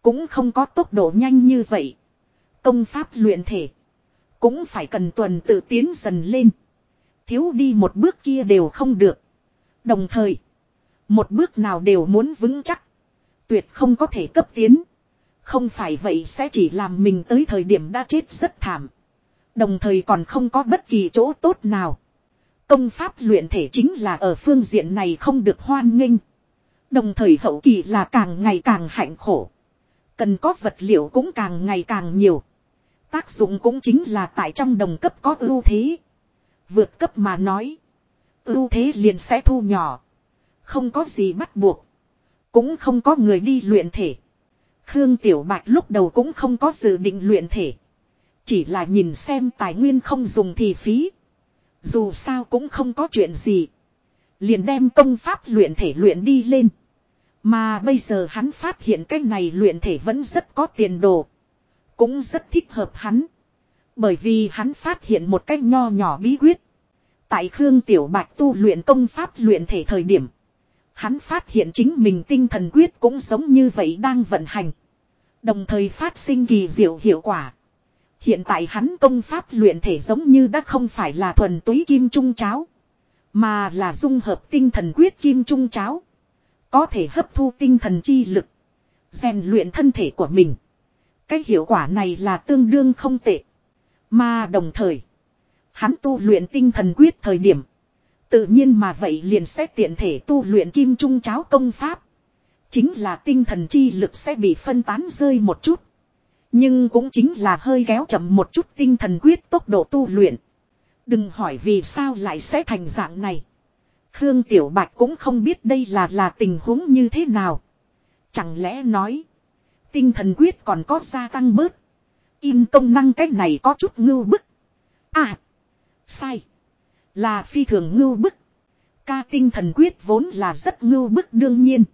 Cũng không có tốc độ nhanh như vậy. Công pháp luyện thể. Cũng phải cần tuần tự tiến dần lên. Thiếu đi một bước kia đều không được. Đồng thời. Một bước nào đều muốn vững chắc. Tuyệt không có thể cấp tiến. Không phải vậy sẽ chỉ làm mình tới thời điểm đã chết rất thảm. Đồng thời còn không có bất kỳ chỗ tốt nào. Công pháp luyện thể chính là ở phương diện này không được hoan nghênh. Đồng thời hậu kỳ là càng ngày càng hạnh khổ. Cần có vật liệu cũng càng ngày càng nhiều. Tác dụng cũng chính là tại trong đồng cấp có ưu thế. Vượt cấp mà nói. Ưu thế liền sẽ thu nhỏ. Không có gì bắt buộc. Cũng không có người đi luyện thể. Khương Tiểu Bạch lúc đầu cũng không có dự định luyện thể. Chỉ là nhìn xem tài nguyên không dùng thì phí. Dù sao cũng không có chuyện gì. Liền đem công pháp luyện thể luyện đi lên. Mà bây giờ hắn phát hiện cái này luyện thể vẫn rất có tiền đồ. Cũng rất thích hợp hắn. Bởi vì hắn phát hiện một cách nho nhỏ bí quyết. Tại Khương Tiểu Bạch tu luyện công pháp luyện thể thời điểm. Hắn phát hiện chính mình tinh thần quyết cũng giống như vậy đang vận hành. Đồng thời phát sinh kỳ diệu hiệu quả. Hiện tại hắn công pháp luyện thể giống như đã không phải là thuần túy kim trung cháo. Mà là dung hợp tinh thần quyết kim trung cháo. Có thể hấp thu tinh thần chi lực. rèn luyện thân thể của mình. Cái hiệu quả này là tương đương không tệ. Mà đồng thời. Hắn tu luyện tinh thần quyết thời điểm. Tự nhiên mà vậy liền sẽ tiện thể tu luyện kim trung cháo công pháp. Chính là tinh thần chi lực sẽ bị phân tán rơi một chút. Nhưng cũng chính là hơi kéo chậm một chút tinh thần quyết tốc độ tu luyện. Đừng hỏi vì sao lại sẽ thành dạng này. Khương Tiểu Bạch cũng không biết đây là là tình huống như thế nào. Chẳng lẽ nói. Tinh thần quyết còn có gia tăng bớt. In công năng cái này có chút ngưu bức. À. Sai. Là phi thường ngưu bức. Ca tinh thần quyết vốn là rất ngưu bức đương nhiên.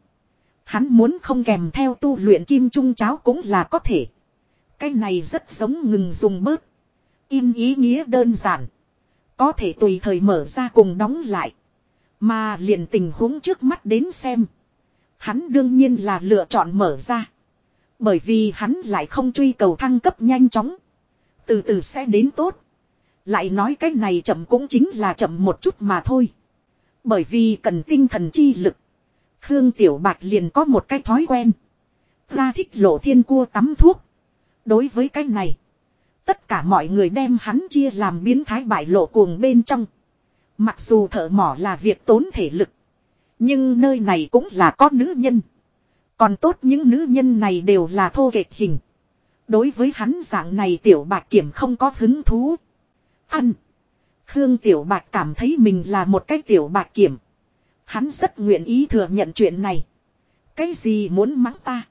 Hắn muốn không kèm theo tu luyện kim trung cháo cũng là có thể. Cái này rất giống ngừng dùng bớt. In ý nghĩa đơn giản. Có thể tùy thời mở ra cùng đóng lại. Mà liền tình huống trước mắt đến xem. Hắn đương nhiên là lựa chọn mở ra. Bởi vì hắn lại không truy cầu thăng cấp nhanh chóng. Từ từ sẽ đến tốt. Lại nói cái này chậm cũng chính là chậm một chút mà thôi. Bởi vì cần tinh thần chi lực. Khương Tiểu Bạch liền có một cái thói quen. Ra thích lộ thiên cua tắm thuốc. Đối với cái này. Tất cả mọi người đem hắn chia làm biến thái bại lộ cuồng bên trong. Mặc dù thợ mỏ là việc tốn thể lực. Nhưng nơi này cũng là có nữ nhân. Còn tốt những nữ nhân này đều là thô kệch hình. Đối với hắn dạng này tiểu bạch kiểm không có hứng thú. Ăn. Khương tiểu bạch cảm thấy mình là một cái tiểu bạch kiểm. Hắn rất nguyện ý thừa nhận chuyện này. Cái gì muốn mắng ta?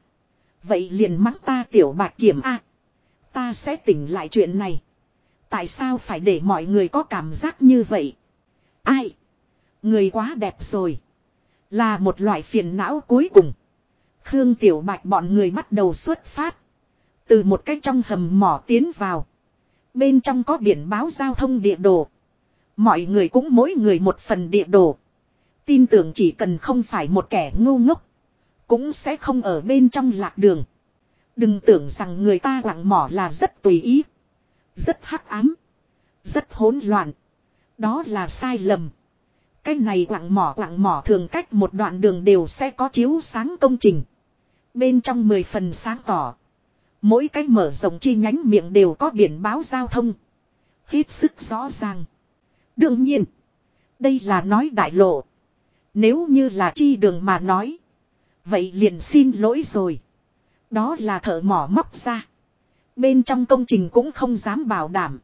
Vậy liền mắng ta tiểu bạch kiểm a. ta sẽ tỉnh lại chuyện này. Tại sao phải để mọi người có cảm giác như vậy? Ai? Người quá đẹp rồi. Là một loại phiền não cuối cùng. Khương Tiểu Bạch bọn người bắt đầu xuất phát. Từ một cái trong hầm mỏ tiến vào. Bên trong có biển báo giao thông địa đồ. Mọi người cũng mỗi người một phần địa đồ. Tin tưởng chỉ cần không phải một kẻ ngu ngốc. Cũng sẽ không ở bên trong lạc đường. Đừng tưởng rằng người ta quảng mỏ là rất tùy ý. Rất hắc ám. Rất hỗn loạn. Đó là sai lầm. Cái này quảng mỏ quảng mỏ thường cách một đoạn đường đều sẽ có chiếu sáng công trình. Bên trong mười phần sáng tỏ. Mỗi cái mở rộng chi nhánh miệng đều có biển báo giao thông. Hết sức rõ ràng. Đương nhiên. Đây là nói đại lộ. Nếu như là chi đường mà nói. Vậy liền xin lỗi rồi. Đó là thợ mỏ móc ra. Bên trong công trình cũng không dám bảo đảm.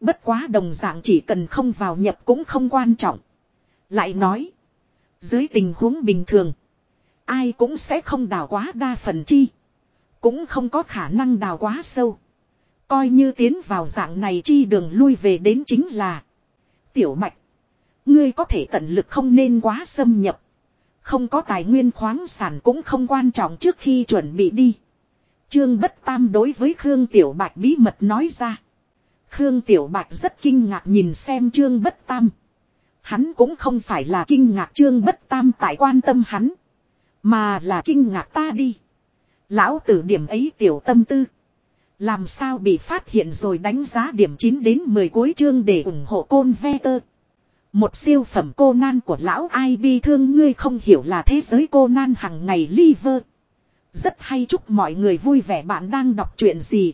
Bất quá đồng dạng chỉ cần không vào nhập cũng không quan trọng. Lại nói. Dưới tình huống bình thường. Ai cũng sẽ không đào quá đa phần chi. Cũng không có khả năng đào quá sâu. Coi như tiến vào dạng này chi đường lui về đến chính là. Tiểu mạch. Ngươi có thể tận lực không nên quá xâm nhập. Không có tài nguyên khoáng sản cũng không quan trọng trước khi chuẩn bị đi. Trương Bất Tam đối với Khương Tiểu Bạch bí mật nói ra. Khương Tiểu Bạch rất kinh ngạc nhìn xem Trương Bất Tam. Hắn cũng không phải là kinh ngạc Trương Bất Tam tại quan tâm hắn. Mà là kinh ngạc ta đi. Lão tử điểm ấy tiểu tâm tư. Làm sao bị phát hiện rồi đánh giá điểm 9 đến 10 cuối chương để ủng hộ côn ve tơ. Một siêu phẩm cô nan của lão ai bi thương ngươi không hiểu là thế giới cô nan hằng ngày liver. Rất hay chúc mọi người vui vẻ bạn đang đọc chuyện gì.